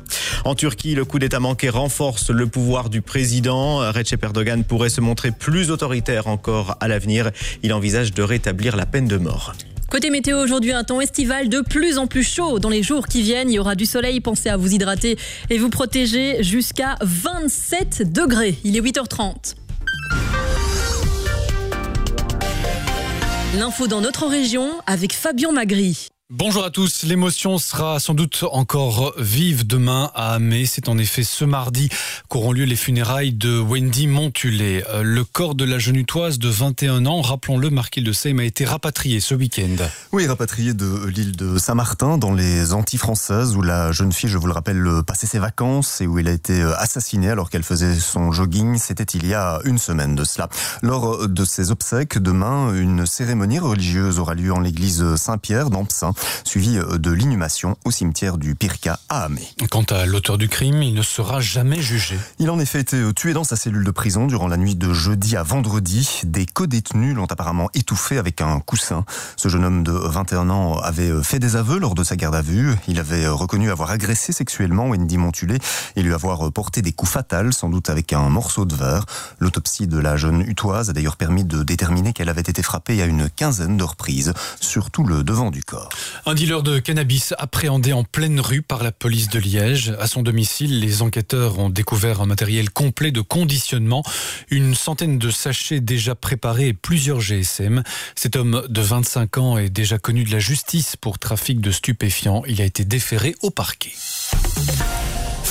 En Turquie, le coup d'État manqué renforce le pouvoir du président. Recep Erdogan pourrait se montrer plus autoritaire encore à l'avenir. Il envisage de rétablir la peine de mort. Côté météo, aujourd'hui, un temps estival de plus en plus chaud. Dans les jours qui viennent, il y aura du soleil. Pensez à vous hydrater et vous protéger jusqu'à 27 degrés. Il est 8h30. L'info dans notre région avec Fabien Magri. Bonjour à tous. L'émotion sera sans doute encore vive demain à Amé. C'est en effet ce mardi qu'auront lieu les funérailles de Wendy Montulé. Euh, Le corps de la genutoise de 21 ans, rappelons-le, Marquis de a été rapatrié ce week-end. Oui, rapatrié de l'île de Saint-Martin dans les Antilles françaises où la jeune fille, je vous le rappelle, passait ses vacances et où elle a été assassinée alors qu'elle faisait son jogging. C'était il y a une semaine de cela. Lors de ses obsèques, demain, une cérémonie religieuse aura lieu en l'église Saint-Pierre d'Ampsin suivi de l'inhumation au cimetière du Pirca à Amé. Quant à l'auteur du crime, il ne sera jamais jugé. Il a en effet été tué dans sa cellule de prison durant la nuit de jeudi à vendredi. Des co-détenus l'ont apparemment étouffé avec un coussin. Ce jeune homme de 21 ans avait fait des aveux lors de sa garde à vue. Il avait reconnu avoir agressé sexuellement Wendy Montulé et lui avoir porté des coups fatals, sans doute avec un morceau de verre. L'autopsie de la jeune Utoise a d'ailleurs permis de déterminer qu'elle avait été frappée à une quinzaine de reprises, sur tout le devant du corps. Un dealer de cannabis appréhendé en pleine rue par la police de Liège. À son domicile, les enquêteurs ont découvert un matériel complet de conditionnement, une centaine de sachets déjà préparés et plusieurs GSM. Cet homme de 25 ans est déjà connu de la justice pour trafic de stupéfiants. Il a été déféré au parquet.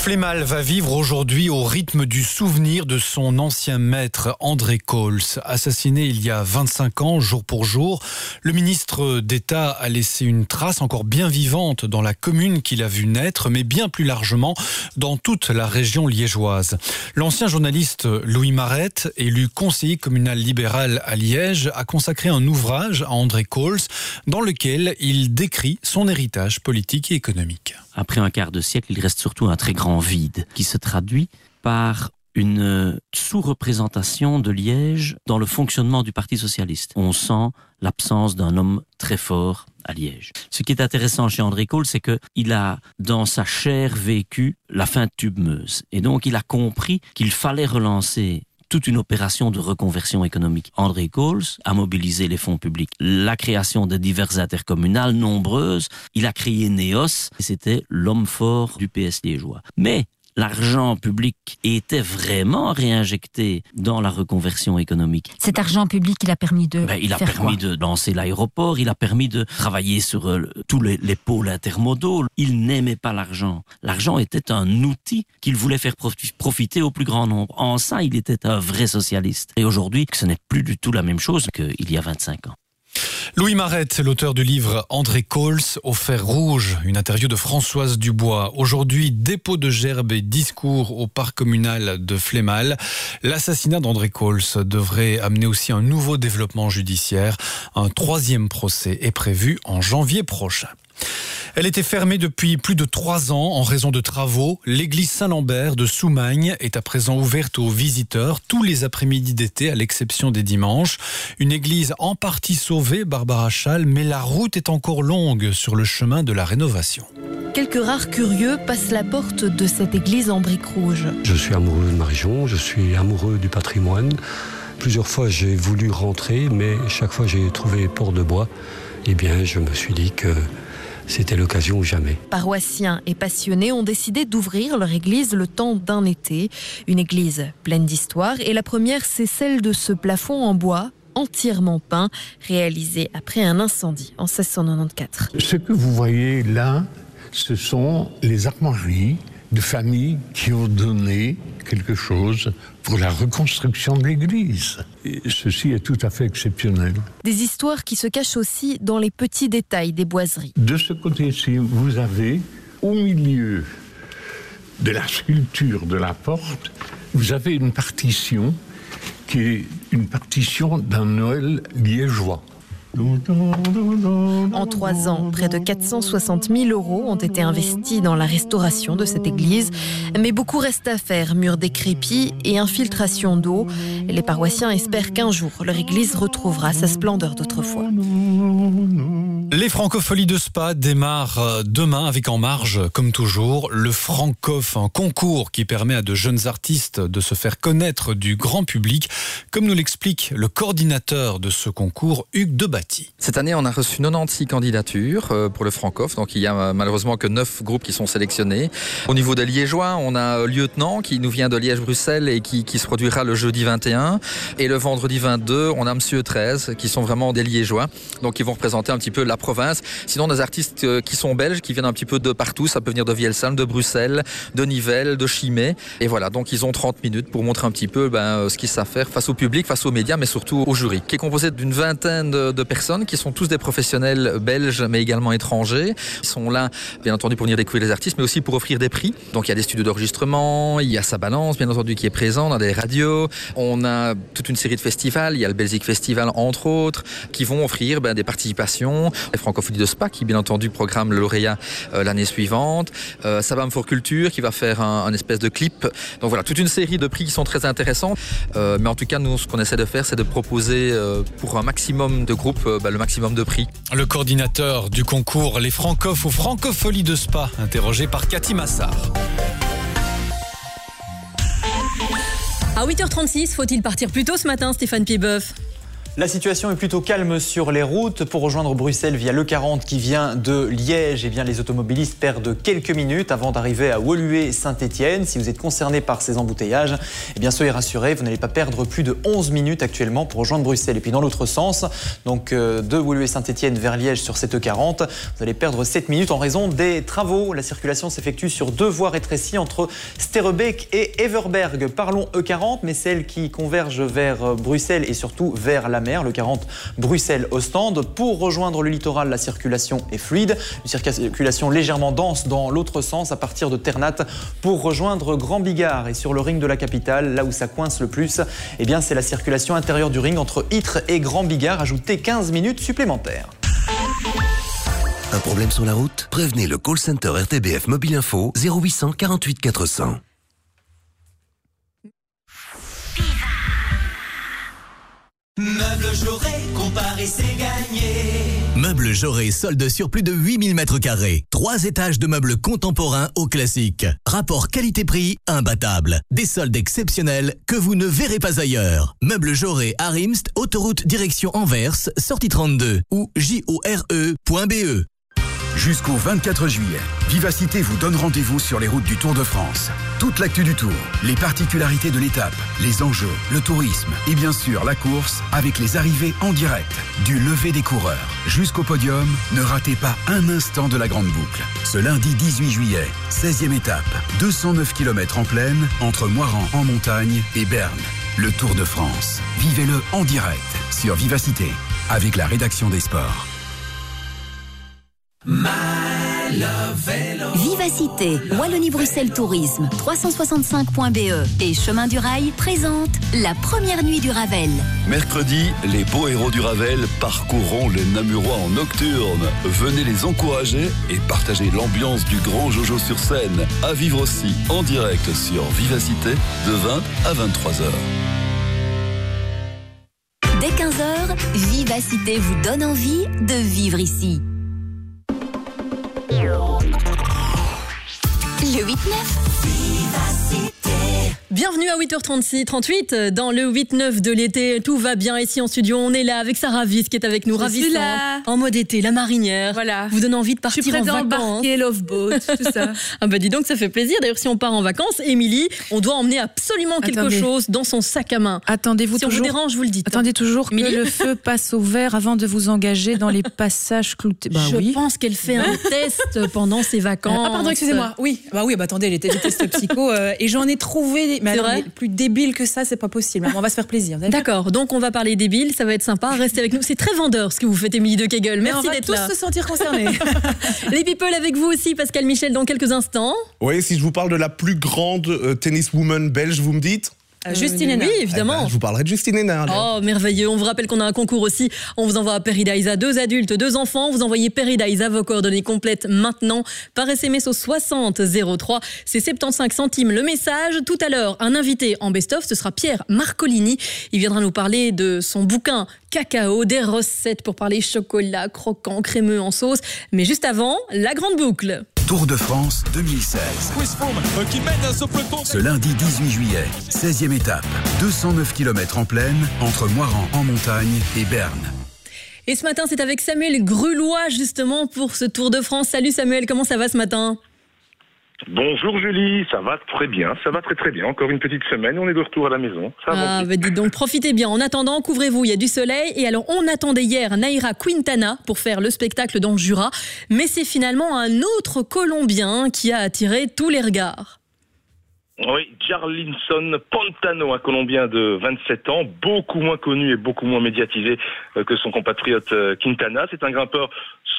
Flémal va vivre aujourd'hui au rythme du souvenir de son ancien maître André Coles, assassiné il y a 25 ans, jour pour jour. Le ministre d'État a laissé une trace encore bien vivante dans la commune qu'il a vu naître, mais bien plus largement dans toute la région liégeoise. L'ancien journaliste Louis Marette, élu conseiller communal libéral à Liège, a consacré un ouvrage à André Coles dans lequel il décrit son héritage politique et économique. Après un quart de siècle, il reste surtout un très vide qui se traduit par une sous-représentation de Liège dans le fonctionnement du Parti socialiste. On sent l'absence d'un homme très fort à Liège. Ce qui est intéressant chez André Kohl, c'est que il a dans sa chair vécu la fin de. Et donc il a compris qu'il fallait relancer toute une opération de reconversion économique. André Coles a mobilisé les fonds publics, la création de diverses intercommunales nombreuses. Il a créé Neos et c'était l'homme fort du PS liégeois. Mais l'argent public était vraiment réinjecté dans la reconversion économique. Cet argent public, il a permis de. Ben, il a faire permis quoi de lancer l'aéroport, il a permis de travailler sur euh, tous les, les pôles intermodaux. Il n'aimait pas l'argent. L'argent était un outil qu'il voulait faire profi- profiter au plus grand nombre. En ça, il était un vrai socialiste. Et aujourd'hui, ce n'est plus du tout la même chose qu'il y a 25 ans. Louis Marette, l'auteur du livre André Coles au fer rouge, une interview de Françoise Dubois. Aujourd'hui, dépôt de gerbes et discours au parc communal de Flémal. L'assassinat d'André Coles devrait amener aussi un nouveau développement judiciaire. Un troisième procès est prévu en janvier prochain. Elle était fermée depuis plus de trois ans en raison de travaux. L'église Saint-Lambert de Soumagne est à présent ouverte aux visiteurs tous les après-midi d'été, à l'exception des dimanches. Une église en partie sauvée, Barbara Schall, mais la route est encore longue sur le chemin de la rénovation. Quelques rares curieux passent la porte de cette église en briques rouges. Je suis amoureux de ma région, je suis amoureux du patrimoine. Plusieurs fois j'ai voulu rentrer, mais chaque fois j'ai trouvé port de bois. Eh bien, je me suis dit que c'était l'occasion ou jamais. Paroissiens et passionnés ont décidé d'ouvrir leur église le temps d'un été. Une église pleine d'histoire et la première, c'est celle de ce plafond en bois entièrement peint, réalisé après un incendie en 1694. Ce que vous voyez là, ce sont les armoiries de familles qui ont donné quelque chose pour la reconstruction de l'église. Et ceci est tout à fait exceptionnel. Des histoires qui se cachent aussi dans les petits détails des boiseries. De ce côté-ci, vous avez au milieu de la sculpture de la porte, vous avez une partition qui est une partition d'un Noël liégeois. En trois ans, près de 460 000 euros ont été investis dans la restauration de cette église, mais beaucoup reste à faire, murs décrépits et infiltration d'eau. Les paroissiens espèrent qu'un jour, leur église retrouvera sa splendeur d'autrefois. Les francopholies de Spa démarrent euh, demain avec en marge, comme toujours, le Francof, un concours qui permet à de jeunes artistes de se faire connaître du grand public, comme nous l'explique le coordinateur de ce concours, Hugues Cette année, on a reçu 96 candidatures euh, pour le Francof, donc il y a euh, malheureusement que 9 groupes qui sont sélectionnés. Au niveau des Liégeois, on a Lieutenant qui nous vient de Liège-Bruxelles et qui, qui se produira le jeudi 21. Et le vendredi 22, on a Monsieur 13 qui sont vraiment des Liégeois, donc ils vont représenter un petit peu la province. Sinon, des artistes euh, qui sont belges, qui viennent un petit peu de partout. Ça peut venir de Vielsalm, de Bruxelles, de Nivelles, de Chimay. Et voilà, donc ils ont 30 minutes pour montrer un petit peu ben, ce qu'ils savent faire face au public, face aux médias, mais surtout au jury, qui est composé d'une vingtaine de, de personnes qui sont tous des professionnels belges, mais également étrangers. Ils sont là, bien entendu, pour venir découvrir les artistes, mais aussi pour offrir des prix. Donc il y a des studios d'enregistrement, il y a sa balance, bien entendu, qui est présent, a des radios, on a toute une série de festivals, il y a le Belgique Festival, entre autres, qui vont offrir ben, des participations. Les Francophonies de Spa, qui bien entendu programme le lauréat euh, l'année suivante. Euh, Sabam for Culture, qui va faire un, espèce de clip. Donc voilà, toute une série de prix qui sont très intéressants. Euh, mais en tout cas, nous, ce qu'on essaie de faire, c'est de proposer pour un maximum de groupes euh, ben, le maximum de prix. Le coordinateur du concours Les Francophes aux Francopholies de Spa, interrogé par Cathy Massard. À 8h36, faut-il partir plus tôt ce matin, Stéphane Pieboeuf la situation est plutôt calme sur les routes. Pour rejoindre Bruxelles via l'E40 qui vient de Liège, eh bien, les automobilistes perdent quelques minutes avant d'arriver à Woluwe-Saint-Etienne. Si vous êtes concerné par ces embouteillages, eh bien, soyez rassurés, vous n'allez pas perdre plus de 11 minutes actuellement pour rejoindre Bruxelles. Et puis dans l'autre sens, donc euh, de Woluwe-Saint-Etienne vers Liège sur cette E40, vous allez perdre 7 minutes en raison des travaux. La circulation s'effectue sur deux voies rétrécies entre Sterrebeek et Everberg. Parlons E40, mais celle qui converge vers Bruxelles et surtout vers la mer, le 40 Bruxelles-Ostende. Pour rejoindre le littoral, la circulation est fluide. Une circulation légèrement dense dans l'autre sens à partir de Ternat pour rejoindre Grand Bigard. Et sur le ring de la capitale, là où ça coince le plus, eh bien c'est la circulation intérieure du ring entre Ytre et Grand Bigard. Ajoutez 15 minutes supplémentaires. Un problème sur la route? Prévenez le call center RTBF Mobile Info 0800 48 400. Meubles Jauré, comparer c'est gagné. Meubles Jauré, solde sur plus de 8000 mètres carrés. Trois étages de meubles contemporains au classique. Rapport qualité-prix imbattable. Des soldes exceptionnels que vous ne verrez pas ailleurs. Meubles Jauré à Rimst, autoroute direction Anvers, sortie 32 ou jore.be. Jusqu'au 24 juillet, Vivacité vous donne rendez-vous sur les routes du Tour de France. Toute l'actu du Tour, les particularités de l'étape, les enjeux, le tourisme et bien sûr la course avec les arrivées en direct. Du lever des coureurs jusqu'au podium, ne ratez pas un instant de la grande boucle. Ce lundi 18 juillet, 16e étape, 209 km en plaine entre Moiran en montagne et Berne. Le Tour de France. Vivez-le en direct sur Vivacité avec la rédaction des sports. Vivacité, Wallonie-Bruxelles Tourisme, 365.be et Chemin du Rail présente la première nuit du Ravel. Mercredi, les beaux héros du Ravel parcourront les Namurois en nocturne. Venez les encourager et partager l'ambiance du grand Jojo sur scène. À vivre aussi en direct sur Vivacité de 20 à 23 heures. Dès 15h, Vivacité vous donne envie de vivre ici. Le 8-9. Bien Bienvenue à 8h36, 38 dans le 8-9 de l'été. Tout va bien ici en studio. On est là avec Sarah Viss qui est avec nous, ravissante, là. en mode été, la marinière. Voilà. Vous donne envie de Je suis partir en prête à vacances. love boat, tout ça. <laughs> ah bah dis donc, ça fait plaisir. D'ailleurs, si on part en vacances, Émilie, on doit emmener absolument quelque Attendez. chose dans son sac à main. Attendez-vous Si on vous toujours. dérange, vous le dites. Attendez toujours que le feu <laughs> passe au vert avant de vous engager dans les passages cloutés. Bah Je oui. pense qu'elle fait un <laughs> test pendant ses vacances. Ah pardon, excusez-moi. Oui, bah oui, bah attendez, les tests les tests psycho euh, et j'en ai trouvé des mais alors, plus débiles que ça, c'est pas possible. On va se faire plaisir. D'accord, donc on va parler débile, ça va être sympa. Restez avec nous. C'est très vendeur ce que vous faites, Émilie de Kegel. Mais on Merci va d'être tous là. se sentir concernés. <laughs> Les people avec vous aussi, Pascal Michel, dans quelques instants. Oui, si je vous parle de la plus grande euh, tenniswoman belge, vous me dites? Euh, Justine Hénin. Oui, évidemment. Eh ben, Je vous parlerai de Justine Hénin. alors. Oh, merveilleux. On vous rappelle qu'on a un concours aussi. On vous envoie à Peridaisa deux adultes, deux enfants. Vous envoyez Peridaisa vos coordonnées complètes maintenant par SMS au 60 03. C'est 75 centimes le message. Tout à l'heure, un invité en best-of, ce sera Pierre Marcolini. Il viendra nous parler de son bouquin Cacao, des recettes pour parler chocolat, croquant, crémeux en sauce. Mais juste avant, la grande boucle. Tour de France 2016. Ce lundi 18 juillet, 16e étape, 209 km en plaine entre Moiran en montagne et Berne. Et ce matin, c'est avec Samuel Grulois justement pour ce Tour de France. Salut Samuel, comment ça va ce matin? Bonjour Julie, ça va très bien, ça va très très bien. Encore une petite semaine, on est de retour à la maison. Ça va Ah, bah dites donc, profitez bien. En attendant, couvrez-vous, il y a du soleil. Et alors, on attendait hier Naira Quintana pour faire le spectacle dans le Jura. Mais c'est finalement un autre Colombien qui a attiré tous les regards. Oui, Jarlinson Pantano, un Colombien de 27 ans, beaucoup moins connu et beaucoup moins médiatisé euh, que son compatriote euh, Quintana. C'est un grimpeur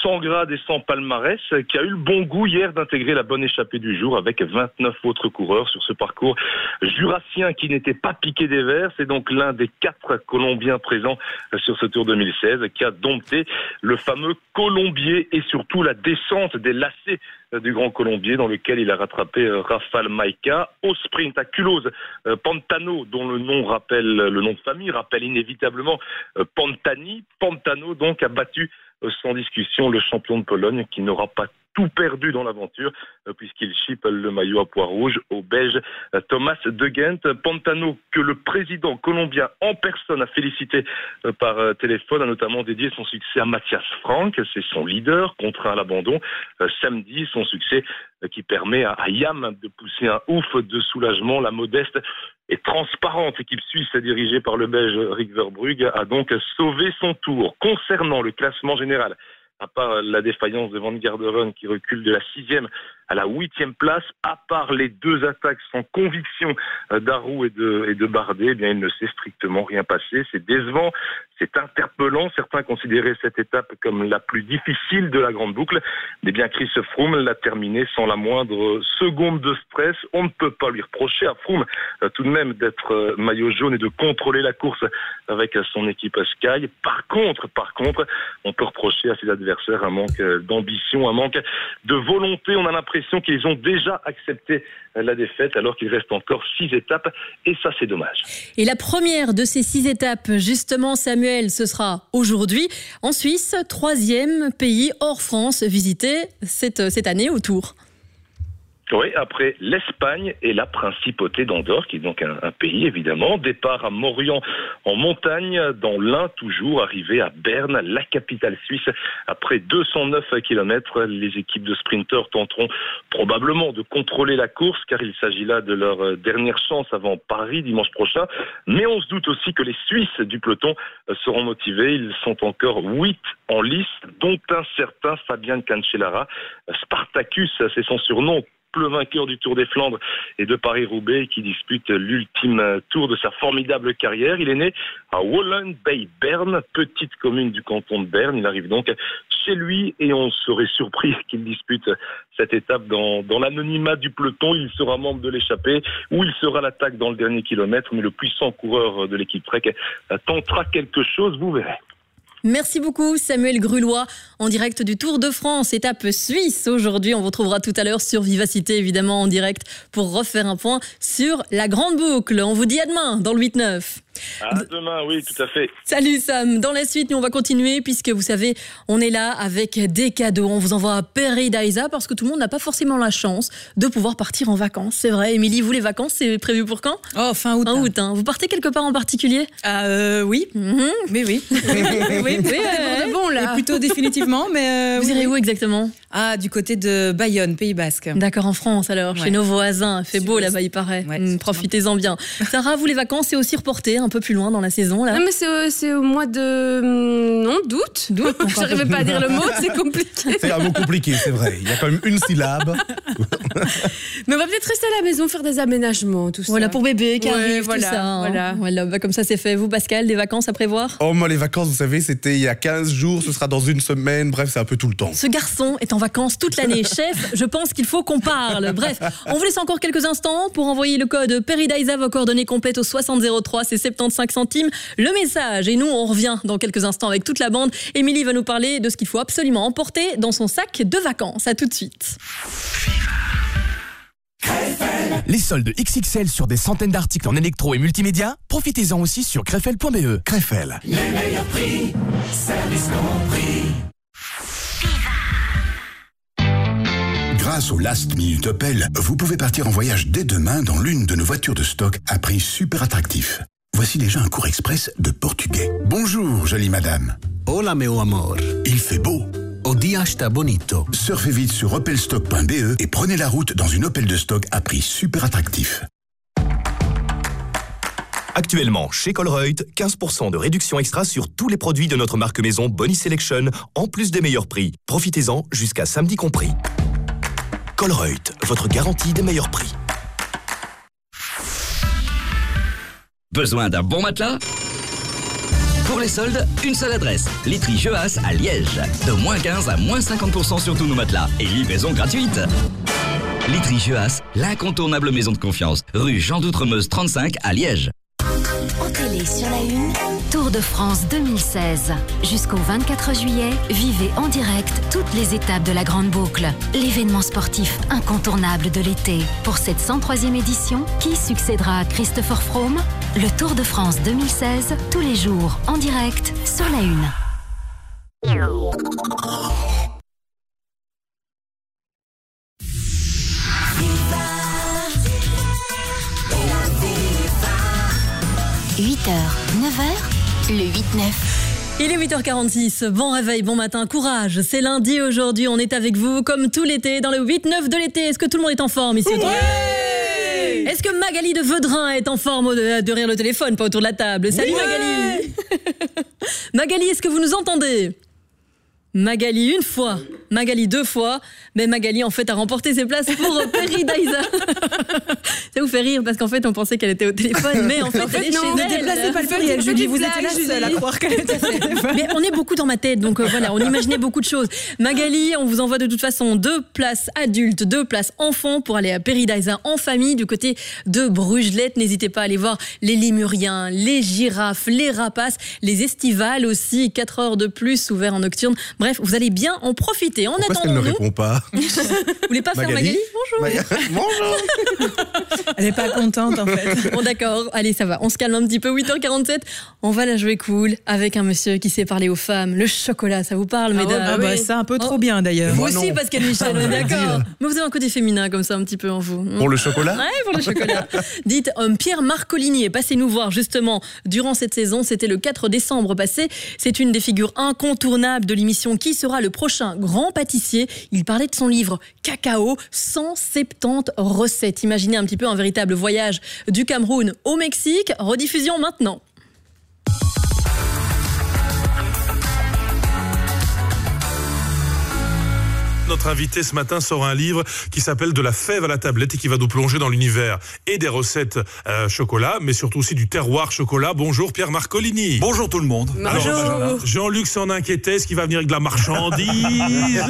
sans grade et sans palmarès euh, qui a eu le bon goût hier d'intégrer la bonne échappée du jour avec 29 autres coureurs sur ce parcours jurassien qui n'était pas piqué des verres. C'est donc l'un des quatre Colombiens présents sur ce Tour 2016 qui a dompté le fameux Colombier et surtout la descente des lacets du Grand Colombier dans lequel il a rattrapé euh, Rafal Maïka au sprint à Culose. Euh, Pantano, dont le nom rappelle le nom de famille, rappelle inévitablement euh, Pantani. Pantano donc a battu sans discussion le champion de Pologne qui n'aura pas tout perdu dans l'aventure euh, puisqu'il chipe le maillot à pois rouge au Belge euh, Thomas De Gent. Pantano que le président colombien en personne a félicité euh, par téléphone a notamment dédié son succès à Mathias Frank, c'est son leader contraint à l'abandon samedi, son succès qui permet à, à Yam de pousser un ouf de soulagement. La modeste et transparente équipe suisse dirigée par le Belge Rick Verbrugge a donc sauvé son tour. Concernant le classement général, à part la défaillance de Van Garderen qui recule de la sixième à la huitième place, à part les deux attaques sans conviction euh, d'Arou et de, et de Bardet, eh bien, il ne s'est strictement rien passé. C'est décevant, c'est interpellant. Certains considéraient cette étape comme la plus difficile de la grande boucle. Mais bien, Chris Froome l'a terminé sans la moindre seconde de stress. On ne peut pas lui reprocher à Froome euh, tout de même d'être euh, maillot jaune et de contrôler la course avec son équipe Sky. Par contre, par contre, on peut reprocher à ses adversaires un manque d'ambition, un manque de volonté. On a l'impression qu'ils ont déjà accepté euh, la défaite alors qu'il reste encore six étapes et ça c'est dommage. Et la première de ces six étapes, justement, Samuel, ce sera aujourd'hui en Suisse, troisième pays hors France visité cette, cette année au Tour. Oui, après l'Espagne et la principauté d'Andorre, qui est donc un, pays évidemment. Départ à Morian en montagne, dans l'Ain toujours, arrivé à Berne, la capitale suisse. Après 209 kilomètres, les équipes de sprinteurs tenteront probablement de contrôler la course, car il s'agit là de leur euh, dernière chance avant Paris dimanche prochain. Mais on se doute aussi que les Suisses du peloton euh, seront motivés. Ils sont encore huit en lice, dont un certain Fabien Cancellara. Spartacus, c'est son surnom le vainqueur du Tour des Flandres et de Paris-Roubaix qui dispute l'ultime tour de sa formidable carrière. Il est né à Wallen Bay Berne, petite commune du canton de Berne. Il arrive donc chez lui et on serait surpris <laughs> qu'il dispute cette étape dans, dans l'anonymat du peloton. Il sera membre de l'échappée ou il sera l'attaque dans le dernier kilomètre, mais le puissant coureur de l'équipe Trek tentera quelque chose, vous verrez. Merci beaucoup Samuel Grulois en direct du Tour de France, étape suisse aujourd'hui. On vous retrouvera tout à l'heure sur Vivacité évidemment en direct pour refaire un point sur la grande boucle. On vous dit à demain dans le 8-9. À demain, oui, tout à fait. Salut Sam. Dans la suite, nous on va continuer puisque vous savez, on est là avec des cadeaux. On vous envoie à Paradisa parce que tout le monde n'a pas forcément la chance de pouvoir partir en vacances. C'est vrai. Émilie, vous les vacances, c'est prévu pour quand? Oh, fin août. Fin août. hein. Vous partez quelque part en particulier? Ah, euh, oui. Mais <laughs> oui. oui, oui, oui. de bon, là. Et plutôt définitivement, mais. euh, Vous oui, irez oui. où exactement? Ah, du côté de Bayonne, Pays Basque. D'accord, en France alors, chez nos voisins. Il fait beau là-bas, il paraît. Hmm, Profitez-en bien. Sarah, vous les vacances, c'est aussi reporté un peu plus loin dans la saison là Non, mais c'est au, c'est au mois de. hum, Non, d'août. D'août. <laughs> J'arrivais pas à dire le mot, c'est compliqué. <laughs> C'est un mot compliqué, c'est vrai. Il y a quand même une syllabe. <laughs> Mais on va peut-être rester à la maison, faire des aménagements, tout ça. Voilà pour bébé qui Ouais, arrive, voilà, tout ça. hein. voilà. Voilà, bah, comme ça c'est fait. Vous, Pascal, des vacances à prévoir? Oh, moi, les vacances, vous savez, c'était il y a 15 jours, ce sera dans une semaine. Bref, c'est un peu tout le temps. Ce garçon est en vacances toute l'année. Chef, je pense qu'il faut qu'on parle. Bref, on vous laisse encore quelques instants pour envoyer le code Peridaisa, vos coordonnées complètes au 6003, c'est 75 centimes. Le message. Et nous, on revient dans quelques instants avec toute la bande. Émilie va nous parler de ce qu'il faut absolument emporter dans son sac de vacances. À tout de suite. Les soldes XXL sur des centaines d'articles en électro et multimédia, profitez-en aussi sur crefel.be. Crefel. Les meilleurs prix, service compris. Grâce au Last Minute Opel, vous pouvez partir en voyage dès demain dans l'une de nos voitures de stock à prix super attractif. Voici déjà un cours express de portugais. Bonjour, jolie madame. Hola, meu amor. Il fait beau. O dia está bonito. Surfez vite sur opelstock.be et prenez la route dans une Opel de stock à prix super attractif. Actuellement, chez Colreuth, 15% de réduction extra sur tous les produits de notre marque maison Bonnie Selection, en plus des meilleurs prix. Profitez-en jusqu'à samedi compris. Colreuth, votre garantie des meilleurs prix. Besoin d'un bon matelas? Pour les soldes, une seule adresse. Literie Jeuas à Liège. De moins 15 à moins 50% sur tous nos matelas. Et livraison gratuite. Literie Jeuas, l'incontournable maison de confiance. Rue Jean d'Outremeuse 35 à Liège. En télé sur la Tour de France 2016. Jusqu'au 24 juillet, vivez en direct toutes les étapes de la Grande Boucle. L'événement sportif incontournable de l'été. Pour cette 103e édition, qui succédera à Christopher Froome? Le Tour de France 2016, tous les jours, en direct, sur la une. « 8h, 9h, le 8-9. Il est 8h46, bon réveil, bon matin, courage. C'est lundi aujourd'hui, on est avec vous comme tout l'été dans le 8-9 de l'été. Est-ce que tout le monde est en forme ici autour de la- Est-ce que Magali de Vedrin est en forme de, de rire le téléphone, pas autour de la table? Salut Magali <laughs> Magali, est-ce que vous nous entendez? Magali une fois, Magali deux fois, mais Magali en fait a remporté ses places pour <laughs> Perry Daïsa. Ça vous fait rire parce qu'en fait on pensait qu'elle était au téléphone, <laughs> mais en fait, En fait, elle est non, chez ne elle. déplacez pas le pluriel, Julie, vous étiez la seule à croire qu'elle était au téléphone. Mais on est beaucoup dans ma tête, donc euh, voilà, on imaginait beaucoup de choses. Magali, on vous envoie de toute façon deux places adultes, deux places enfants pour aller à Peridaisa en famille du côté de Brugelette. N'hésitez pas à aller voir les limuriens, les girafes, les rapaces, les estivales aussi, 4 heures de plus ouverts en nocturne. Bref, vous allez bien en profiter. En Pourquoi est-ce qu'elle ne attendant, nous, répond pas <laughs> vous voulez pas faire Magali Bonjour. <laughs> Bonjour. <laughs> Elle n'est pas contente en fait. Bon d'accord, allez ça va, on se calme un petit peu, 8h47, on va la jouer cool avec un monsieur qui sait parler aux femmes. Le chocolat, ça vous parle Ah ouais, mesdames? ah bah, ça, un peu trop bien, d'ailleurs. Vous Moi, aussi. Pascal Michel, d'accord. Mais vous avez un côté féminin comme ça un petit peu en vous. Pour le chocolat? Ouais, pour le chocolat. Dites, euh, Pierre Marcolini est passé nous voir justement durant cette saison. C'était le 4 décembre passé. C'est une des figures incontournables de l'émission Qui sera le prochain grand pâtissier Il parlait de son livre Cacao, 170 recettes. Imaginez un petit peu un véritable voyage du Cameroun au Mexique. Rediffusion maintenant. Notre invité ce matin sort un livre qui s'appelle De la fève à la tablette et qui va nous plonger dans l'univers et des recettes euh, chocolat, mais surtout aussi du terroir chocolat. Bonjour Pierre Marcolini. Bonjour tout le monde. Alors, Jean-Luc s'en inquiétait, est-ce qu'il va venir avec de la marchandise <laughs>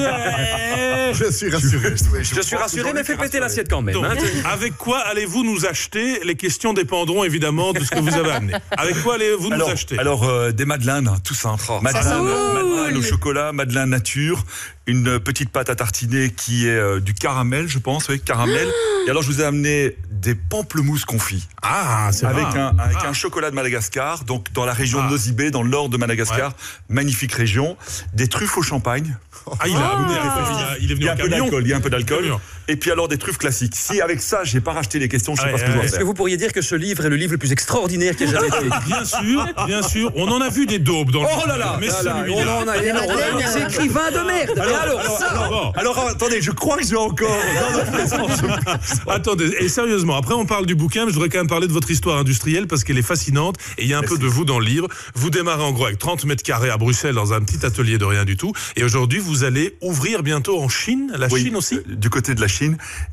Je suis rassuré. Je suis rassuré, mais fais péter l'assiette quand même. Donc, hein. avec quoi allez-vous nous acheter? Les questions dépendront évidemment de ce que vous avez amené. Avec quoi allez-vous nous acheter? alors, euh, des madeleines, tout simple. Madeleine, ça, c'est madeleine cool. au chocolat, madeleine nature, une petite pâte à tartiner qui est euh, du caramel, je pense, oui, caramel. Et alors, je vous ai amené des pamplemousses confits. Ah, c'est avec un, avec Ah. un chocolat de Madagascar, donc dans la région Ah. de Nosy Be, dans le nord de Madagascar, magnifique région. Des truffes au champagne. Ah, il a amené, il a- il est venu Il y a un peu d'alcool, il y a un peu d'alcool. Et puis alors des truffes classiques. Si avec ça, j'ai pas racheté les questions, je sais pas ce que je dois Est-ce que vous pourriez dire que ce livre est le livre le plus extraordinaire qui ait jamais été Bien sûr, bien sûr. On en a vu des daubes dans le Oh là là, Mais là là, celui-là. on en a. Ah, Des écrivains de merde. Alors, Et alors, alors, ça alors, alors, attendez, je crois que j'ai encore. <laughs> Non, non, présent, je- Attendez, et sérieusement, après on parle du bouquin, mais je voudrais quand même parler de votre histoire industrielle parce qu'elle est fascinante et il y a un peu de vous dans le livre. Vous démarrez en gros avec 30 mètres carrés à Bruxelles dans un petit atelier de rien du tout et aujourd'hui vous allez ouvrir bientôt en Chine, la Oui, Chine aussi? Euh, Du côté de la Chine.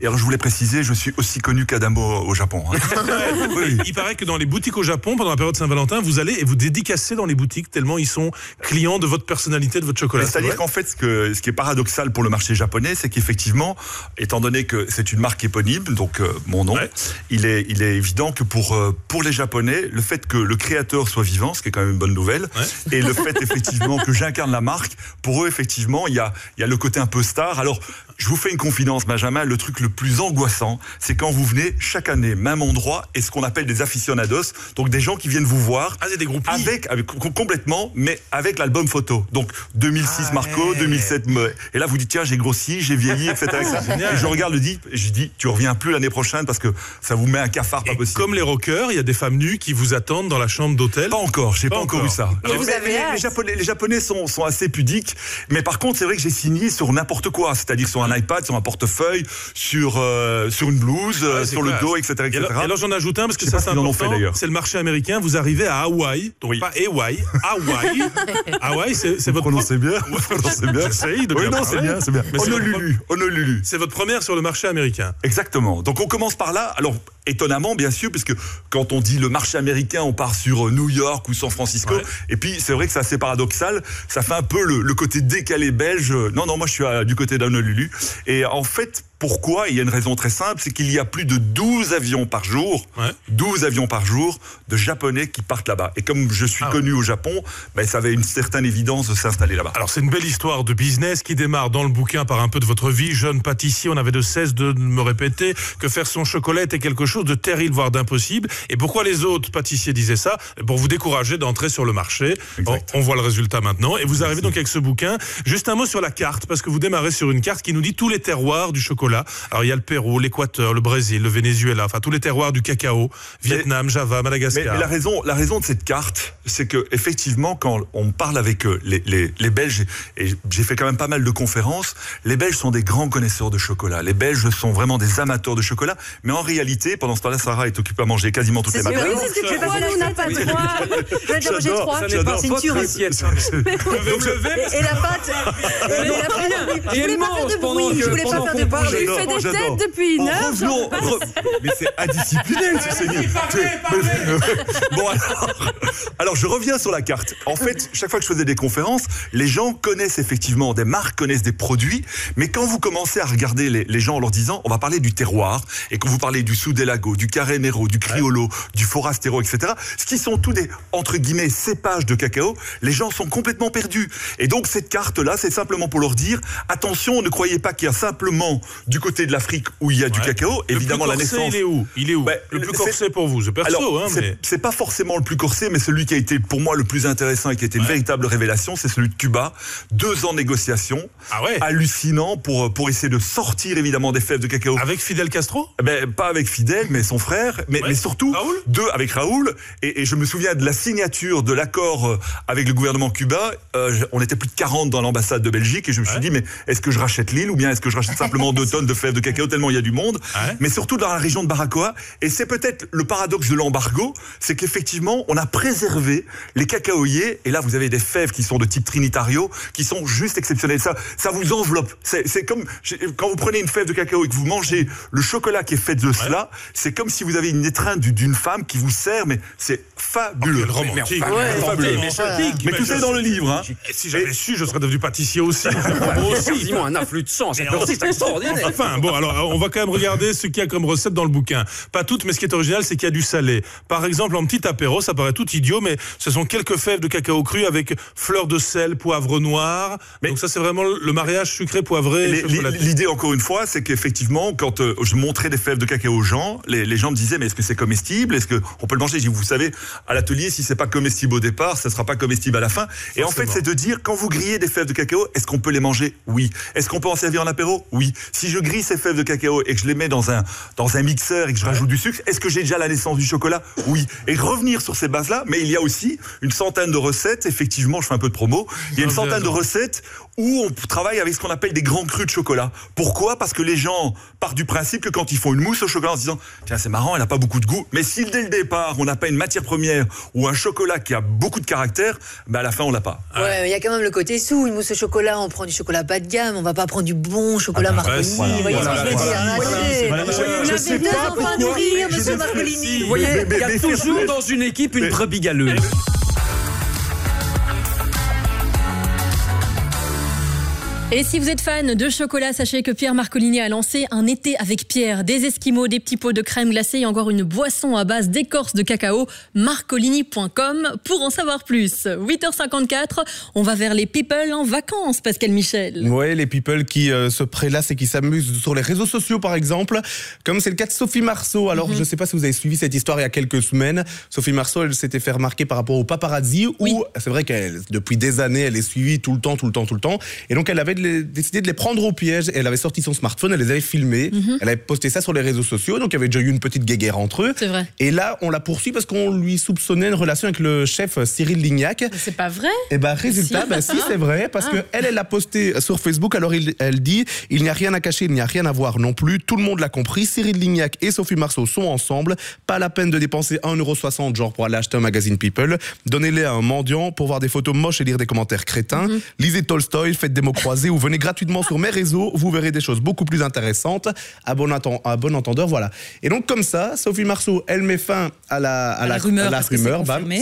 Et alors, je voulais préciser, je suis aussi connu qu'Adamo au Japon. hein. <laughs> Il paraît que dans les boutiques au Japon, pendant la période Saint-Valentin, vous allez et vous dédicacez dans les boutiques tellement ils sont clients de votre personnalité, de votre chocolat. C'est-à-dire qu'en fait, ce, que, ce qui est paradoxal pour le marché japonais, c'est qu'effectivement, étant donné que c'est une marque éponyme, donc euh, mon nom, il, est, il est évident que pour, euh, pour les Japonais, le fait que le créateur soit vivant, ce qui est quand même une bonne nouvelle, et le fait effectivement que j'incarne la marque, pour eux, effectivement, il y a, il y a le côté un peu star. Alors, je vous fais une confidence, Benjamin, le truc le plus angoissant, c'est quand vous venez chaque année, même endroit, et ce qu'on appelle des aficionados, donc des gens qui viennent vous voir. Ah, c'est des groupes avec, avec com- complètement, mais avec l'album photo. Donc 2006 Marco, 2007 me- et là vous dites tiens j'ai grossi, j'ai vieilli, etc. <laughs> Et je regarde le dit, et je dis tu reviens plus l'année prochaine parce que ça vous met un cafard pas possible. Comme les rockers, il y a des femmes nues qui vous attendent dans la chambre d'hôtel. Pas encore, j'ai pas, encore eu ça. Alors, Mais- mais- mais les, Japonais, les Japonais sont, sont assez pudiques, mais par contre c'est vrai que j'ai signé sur n'importe quoi, c'est-à-dire sur un iPad, sur un portefeuille, sur euh, sur une blouse, euh, Ouais, c'est sur le dos, etc. Et etc. alors, et alors, j'en ajoute un parce que ça c'est important. fait, d'ailleurs. C'est le marché américain. Vous arrivez à Hawaï, donc pas Hawaï, Hawaï. <laughs> Hawaï, c'est votre. prononcez bien. Vous prononcez bien. J'essaye de Oui, bien non, c'est bien, c'est bien. Honolulu, Honolulu. C'est votre première sur le marché américain. Exactement. Donc on commence par là. Alors étonnamment, bien sûr, puisque quand on dit le marché américain, on part sur euh, New York ou San Francisco. Et puis c'est vrai que c'est assez paradoxal. Ça fait un peu le, le côté décalé belge. Non, non, moi je suis à- du côté d'Honolulu. Et en fait, pourquoi? Il y a une raison très simple, c'est qu'il y a plus de 12 avions par jour, 12 avions par jour de Japonais qui partent là-bas. Et comme je suis connu au Japon, ben, ça avait une certaine évidence de s'installer là-bas. Alors c'est une belle histoire de business qui démarre dans le bouquin par un peu de votre vie. Jeune pâtissier, on avait de cesse de me répéter que faire son chocolat était quelque chose de terrible, voire d'impossible. Et pourquoi les autres pâtissiers disaient ça? Pour vous décourager d'entrer sur le marché. On, on voit le résultat maintenant. Et vous arrivez donc avec ce bouquin. Juste un mot sur la carte, parce que vous démarrez sur une carte qui nous dit tous les terroirs du chocolat. Alors il y a le Pérou, l'Équateur, le Brésil, le Venezuela, enfin tous les terroirs du cacao, Vietnam, Java, Madagascar. mais la raison, la raison de cette carte, c'est que effectivement, quand on parle avec euh, les, les, les Belges, et j'ai fait quand même pas mal de conférences, les Belges sont des grands connaisseurs de chocolat. Les Belges sont vraiment des amateurs de chocolat. Mais en réalité, pendant ce temps-là, Sarah est occupée à manger quasiment toutes les matins. oui, c'est ce que on n'a pas le droit. J'ai trois. j'adore. <laughs> Et et la pâte. Et la pâte. Je voulais pas faire de bruit. Je voulais pas faire de bruit. Il fait des têtes depuis une heure. revenons, mais c'est indiscipliné, tu sais. <laughs> Bon, alors, alors, je reviens sur la carte. En fait, chaque fois que je faisais des conférences, les gens connaissent effectivement des marques, connaissent des produits, mais quand vous commencez à regarder les, les gens en leur disant, on va parler du terroir, et quand vous parlez du Sud-Delago, du Carenero, du Criollo, du Forastero, etc., ce qui sont tous des, entre guillemets, cépages de cacao, les gens sont complètement perdus. Et donc, cette carte-là, c'est simplement pour leur dire, attention, ne croyez pas qu'il y a simplement du côté de l'Afrique où il y a du cacao, Le évidemment plus la corsé, naissance. il est où? Il est où? Ouais, Le plus corsé pour vous, c'est perso, Alors, hein, mais... c'est pas forcément le plus corsé, mais celui qui a été pour moi le plus intéressant et qui a été une véritable révélation, c'est celui de Cuba. Deux ans de négociation, Ah ouais? hallucinant pour pour essayer de sortir évidemment des fèves de cacao. Avec Fidel Castro? Ben, pas avec Fidel, mais son frère, mais, mais surtout deux avec Raoul. Et, et je me souviens de la signature de l'accord euh, avec le gouvernement cubain. Euh, on était plus de 40 dans l'ambassade de Belgique et je me suis dit mais est-ce que je rachète l'île ou bien est-ce que je rachète simplement deux <laughs> tonnes de fèves de cacao tellement il y a du monde. Mais surtout dans la région de Baracoa. Et c'est peut-être le paradoxe de l'embargo, c'est qu'effectivement on a préservé les cacaoyers. Et là vous avez des fèves qui sont de type Trinitario, qui sont juste exceptionnelles. Ça, ça vous enveloppe. C'est comme quand vous prenez une fève de cacao et que vous mangez le chocolat qui est fait de cela, c'est comme si vous avez une étreinte du- d'une femme qui vous sert, mais c'est fabuleux. quel romantique. Mais enfin, Ouais, fabuleux. mais. Mais tout Mais ça est dans le livre. Hein. Et si j'avais su, je serais devenu pâtissier aussi. Moi aussi. Quasiment un afflux de sang. C'est Mais c'est extraordinaire. Enfin, bon, alors on va quand même regarder ce qu'il y a comme recette dans le bouquin. Pas toutes, mais ce qui est original, c'est qu'il y a du salé. Par exemple, en petit apéro, ça paraît tout idiot, mais ce sont quelques fèves de cacao cru avec fleurs de sel, poivre noir. Donc ça, c'est vraiment le mariage sucré, poivré. L'idée, encore une fois, c'est qu'effectivement, quand euh, je montrais des fèves de cacao aux gens, les, les gens me disaient, mais est-ce que c'est comestible? Est-ce qu'on peut le manger? Je dis, vous savez, à l'atelier, si c'est pas comestible au départ, ça sera pas comestible à la fin. Et en fait, c'est de dire, quand vous grillez des fèves de cacao, est-ce qu'on peut les manger? Oui. Est-ce qu'on peut en servir en apéro? Oui. Si je grille ces fèves de cacao et que je les mets dans un, dans un mixeur et que je rajoute du sucre, est-ce que j'ai déjà la naissance du chocolat? Oui. Et revenir sur ces bases-là, mais il y a aussi une centaine de recettes, effectivement, je fais un peu de promo, il y a une centaine de recettes où on travaille avec ce qu'on appelle des grands crus de chocolat. Pourquoi? Parce que les gens partent du principe que quand ils font une mousse au chocolat en se disant tiens c'est marrant, elle n'a pas beaucoup de goût, mais si dès le départ on n'a pas une matière première ou un chocolat qui a beaucoup de caractère, ben à la fin on l'a pas. Ouais, mais il y a quand même le côté sous. Une mousse au chocolat, on prend du chocolat pas de gamme, on va pas prendre du bon chocolat Ah bah, Marcolini. Voilà, Vous voyez voilà, ce que je veux voilà, dire voilà, Attendez. voilà, voilà, Vous je avez sais deux pas enfants à nourrir, monsieur Marcolini. Vous voyez, il y a toujours dans une équipe une brebis galeuse. Et si vous êtes fan de chocolat, sachez que Pierre Marcolini a lancé un été avec Pierre. Des esquimaux, des petits pots de crème glacée et encore une boisson à base d'écorce de cacao. Marcolini.com pour en savoir plus. 8h54, on va vers les people en vacances, Pascal Michel. Ouais, les people qui euh, se prélassent et qui s'amusent sur les réseaux sociaux, par exemple, comme c'est le cas de Sophie Marceau. Alors, je ne sais pas si vous avez suivi cette histoire il y a quelques semaines. Sophie Marceau, elle s'était fait remarquer par rapport au paparazzi, où c'est vrai qu'elle, depuis des années, elle est suivie tout le temps, tout le temps, tout le temps. Et donc, elle avait de les- décidé de les prendre au piège. Elle avait sorti son smartphone, elle les avait filmés. Mhm. Elle avait posté ça sur les réseaux sociaux. Donc, il y avait déjà eu une petite guéguerre entre eux. C'est vrai. Et là, on la poursuit parce qu'on lui soupçonnait une relation avec le chef euh, Cyril Lignac. C'est pas vrai Et ben résultat, Si. ben si c'est vrai parce Ah. que elle elle l'a posté sur Facebook. Alors il- elle dit il n'y a rien à cacher, il n'y a rien à voir non plus. Tout le monde l'a compris. Cyril Lignac et Sophie Marceau sont ensemble. Pas la peine de dépenser 1,60€ genre pour aller acheter un magazine People. Donnez-les à un mendiant pour voir des photos moches et lire des commentaires crétins. Mhm. Lisez Tolstoy, faites des mots croisés ou venez gratuitement sur mes réseaux. Vous verrez des choses beaucoup plus intéressantes. À bon, atten- à bon entendeur, voilà. Et donc comme ça, Sophie Marceau, elle met fin à la, à À la rumeur,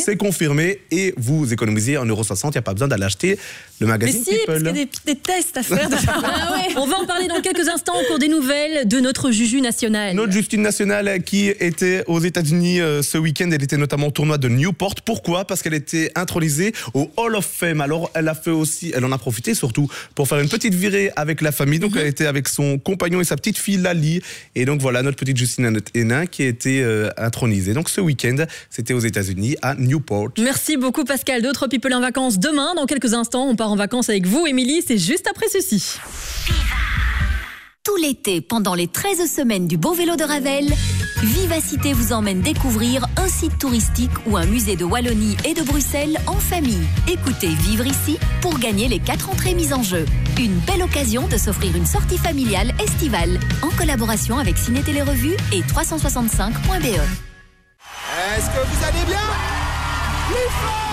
c'est confirmé. Et vous économisez 1,60€. Il n'y a pas besoin d'aller acheter le Mais magazine si, parce qu'il y a des, des tests à faire. <laughs> Ah ouais. <laughs> On va en parler dans quelques instants au cours des nouvelles de notre Juju national. Notre Justine nationale qui était aux États-Unis euh, ce week-end, elle était notamment au tournoi de Newport. Pourquoi? Parce qu'elle était intronisée au Hall of Fame. Alors elle a fait aussi, elle en a profité surtout pour faire une petite virée avec la famille. Donc elle était avec son compagnon et sa petite fille Lali. Et donc voilà notre petite Justine Hénin qui a été euh, intronisée. Donc ce week-end, c'était aux États-Unis à Newport. Merci beaucoup Pascal. D'autres people en vacances demain. Dans quelques instants, on part en vacances avec vous, Émilie. C'est juste après ceci. Tout l'été, pendant les 13 semaines du Beau Vélo de Ravel, Vivacité vous emmène découvrir un site touristique ou un musée de Wallonie et de Bruxelles en famille. Écoutez Vivre ici pour gagner les 4 entrées mises en jeu. Une belle occasion de s'offrir une sortie familiale estivale en collaboration avec Ciné Télé Revue et 365.be. Est-ce que vous allez bien?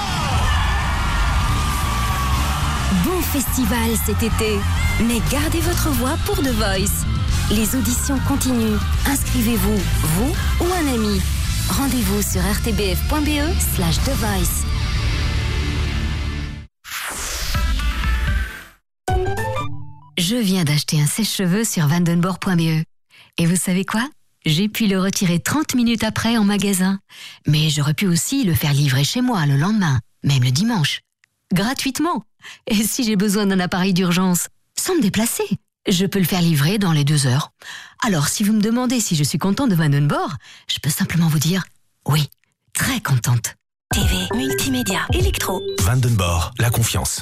Festival cet été, mais gardez votre voix pour The Voice. Les auditions continuent. Inscrivez-vous, vous ou un ami. Rendez-vous sur rtbf.be slash The Voice. Je viens d'acheter un sèche-cheveux sur vandenborg.be. Et vous savez quoi? J'ai pu le retirer 30 minutes après en magasin. Mais j'aurais pu aussi le faire livrer chez moi le lendemain, même le dimanche. Gratuitement. Et si j'ai besoin d'un appareil d'urgence, sans me déplacer, je peux le faire livrer dans les deux heures. Alors si vous me demandez si je suis contente de Vandenborg, je peux simplement vous dire oui, très contente. TV, multimédia, électro. Vandenborg, la confiance.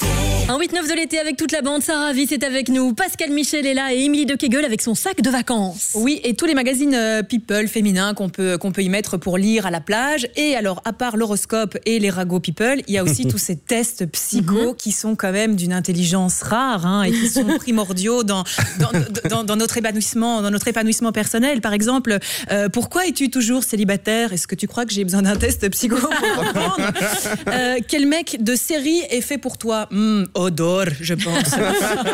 Un 8-9 de l'été avec toute la bande. Sarah Viss est avec nous. Pascal Michel est là et Émilie de Kegel avec son sac de vacances. Oui, et tous les magazines euh, People féminins qu'on peut, qu'on peut y mettre pour lire à la plage. Et alors, à part l'horoscope et les ragots People, il y a aussi <laughs> tous ces tests psycho qui sont quand même d'une intelligence rare hein, et qui sont <laughs> primordiaux dans, dans, dans- dans notre épanouissement, dans notre épanouissement personnel. Par exemple, euh, pourquoi es-tu toujours célibataire? Est-ce que tu crois que j'ai besoin d'un test psycho pour comprendre? <laughs> Euh, Quel mec de série est fait pour toi? Hmm, Odor, je pense. <laughs>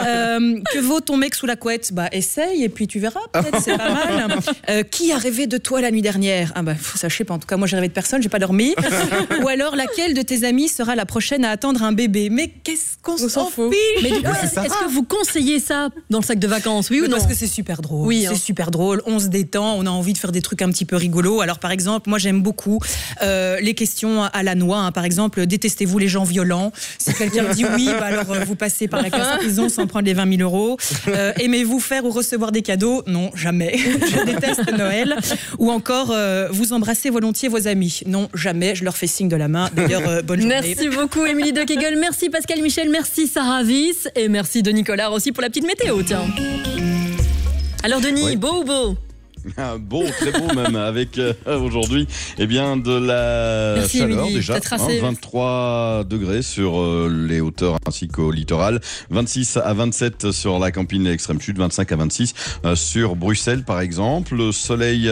Euh, que vaut ton mec sous la couette Bah, essaye et puis tu verras. Peut-être c'est pas mal. <laughs> Euh, qui a rêvé de toi la nuit dernière Ah bah, ça je sais pas. En tout cas, moi j'ai rêvé de personne, j'ai pas dormi. <laughs> Ou alors, laquelle de tes amies sera la prochaine à attendre un bébé Mais qu'est-ce qu'on s'en fout Mais du coup, est-ce que vous conseillez ça dans le sac de vacances Oui ou non Parce que c'est super drôle. Oui, c'est hein. super drôle. On se détend, on a envie de faire des trucs un petit peu rigolos. Alors, par exemple, moi, j'aime beaucoup euh, les questions à la noix. hein. Par exemple, détestez-vous les gens violents? Si quelqu'un dit oui, bah alors euh, vous passez par la case prison sans prendre les 20 000 euros. Euh, Aimez-vous faire ou recevoir des cadeaux? Non, jamais. <laughs> Je déteste Noël. Ou encore, euh, vous embrassez volontiers vos amis? Non, jamais. Je leur fais signe de la main. D'ailleurs, euh, bonne journée. Merci beaucoup Émilie de Kegel, merci Pascal Michel, merci Sarah Viss et merci de Nicolas aussi pour la petite météo. Tiens. Alors Denis, beau ou beau? <laughs> Ah, beau, très beau même, avec euh, aujourd'hui eh bien, de la Merci, chaleur Émilie, déjà. t'as tracé. 23 degrés sur euh, les hauteurs ainsi qu'au littoral, 26 à 27 sur la campine et l'extrême sud, 25 à 26 euh, sur Bruxelles par exemple. Le soleil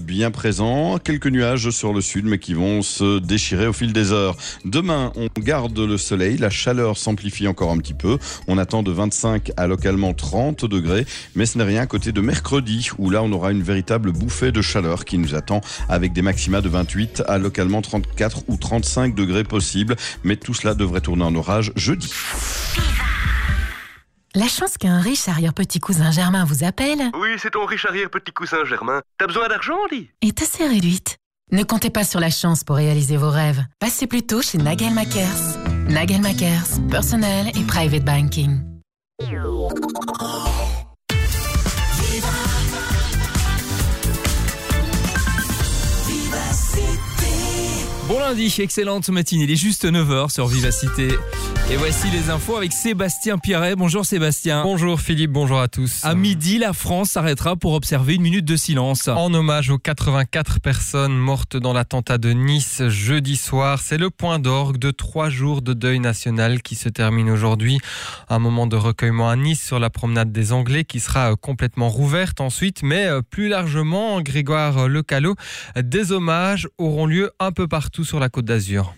bien présent, quelques nuages sur le sud mais qui vont se déchirer au fil des heures. Demain, on garde le soleil, la chaleur s'amplifie encore un petit peu. On attend de 25 à localement 30 degrés, mais ce n'est rien à côté de mercredi où là on aura une véritable bouffée de chaleur qui nous attend avec des maxima de 28 à localement 34 ou 35 degrés possibles. Mais tout cela devrait tourner en orage jeudi. La chance qu'un riche arrière-petit cousin Germain vous appelle Oui, c'est ton riche arrière-petit cousin Germain. T'as besoin d'argent, dit est assez réduite. Ne comptez pas sur la chance pour réaliser vos rêves. Passez plutôt chez Nagel Makers. Nagel Makers, personnel et private banking. Bon lundi, excellente matinée. Il est juste 9h sur Vivacité. Et voici les infos avec Sébastien Pierret. Bonjour Sébastien. Bonjour Philippe, bonjour à tous. À midi, la France s'arrêtera pour observer une minute de silence. En hommage aux 84 personnes mortes dans l'attentat de Nice jeudi soir, c'est le point d'orgue de trois jours de deuil national qui se termine aujourd'hui. Un moment de recueillement à Nice sur la promenade des Anglais qui sera euh, complètement rouverte ensuite, mais euh, plus largement, Grégoire Lecalot, des hommages auront lieu un peu partout sur la côte d'Azur.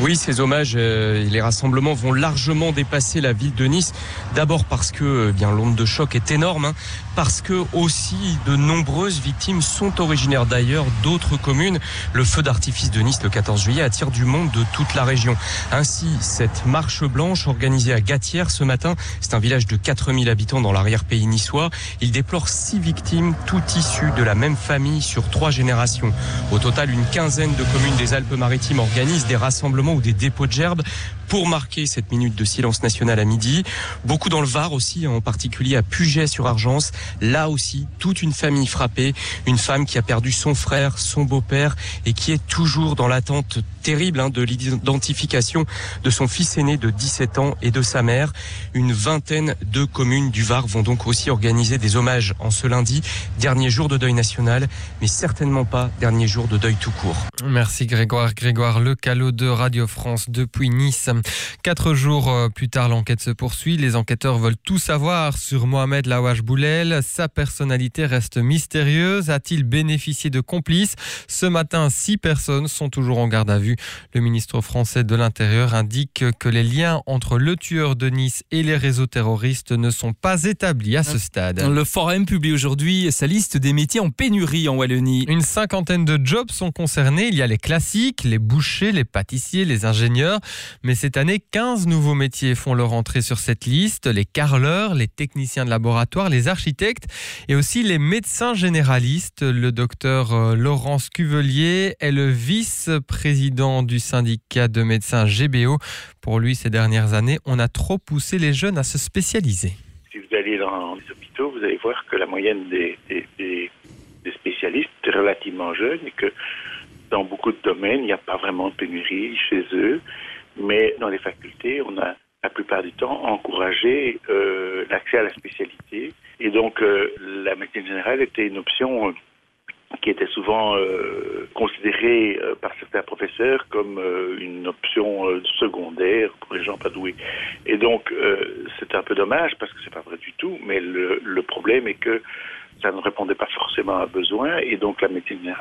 Oui, ces hommages euh, et les rassemblements vont largement dépasser la ville de Nice. D'abord parce que euh, bien l'onde de choc est énorme, hein, parce que aussi de nombreuses victimes sont originaires d'ailleurs d'autres communes. Le feu d'artifice de Nice le 14 juillet attire du monde de toute la région. Ainsi, cette marche blanche organisée à Gatière ce matin, c'est un village de 4000 habitants dans l'arrière-pays niçois. Il déplore six victimes, toutes issues de la même famille sur trois générations. Au total, une quinzaine de communes des Alpes-Maritimes organisent des rassemblements ou des dépôts de gerbes pour marquer cette minute de silence national à midi. Beaucoup dans le Var aussi, en particulier à Puget-sur-Argence. Là aussi, toute une famille frappée. Une femme qui a perdu son frère, son beau-père et qui est toujours dans l'attente terrible hein, de l'identification de son fils aîné de 17 ans et de sa mère. Une vingtaine de communes du Var vont donc aussi organiser des hommages en ce lundi, dernier jour de deuil national, mais certainement pas dernier jour de deuil tout court. Merci Grégoire. Grégoire Lecalot de Radio France depuis Nice. Quatre jours euh, plus tard, l'enquête se poursuit. Les enquêteurs veulent tout savoir sur Mohamed Lawash Boulel. Sa personnalité reste mystérieuse. A-t-il bénéficié de complices? Ce matin, six personnes sont toujours en garde à vue. Le ministre français de l'Intérieur indique que les liens entre le tueur de Nice et les réseaux terroristes ne sont pas établis à ce stade. Le Forum publie aujourd'hui sa liste des métiers en pénurie en Wallonie. Une cinquantaine de jobs sont concernés. Il y a les classiques, les bouchers, les pâtissiers, les ingénieurs. Mais cette année, 15 nouveaux métiers font leur entrée sur cette liste. Les carleurs, les techniciens de laboratoire, les architectes et aussi les médecins généralistes. Le docteur euh, Laurence Cuvelier est le vice-président du syndicat de médecins GBO. Pour lui, ces dernières années, on a trop poussé les jeunes à se spécialiser. Si vous allez dans les hôpitaux, vous allez voir que la moyenne des, spécialistes est relativement jeune et que dans beaucoup de domaines, il n'y a pas vraiment de pénurie chez eux. Mais dans les facultés, on a la plupart du temps, encourager euh, l'accès à la spécialité. Et donc, euh, la médecine générale était une option euh, qui était souvent considérée par certains professeurs comme une option secondaire pour les gens pas doués. Et donc, c'est un peu dommage parce que c'est pas vrai du tout, mais le, le problème est que ça ne répondait pas forcément à un besoin et donc la médecine générale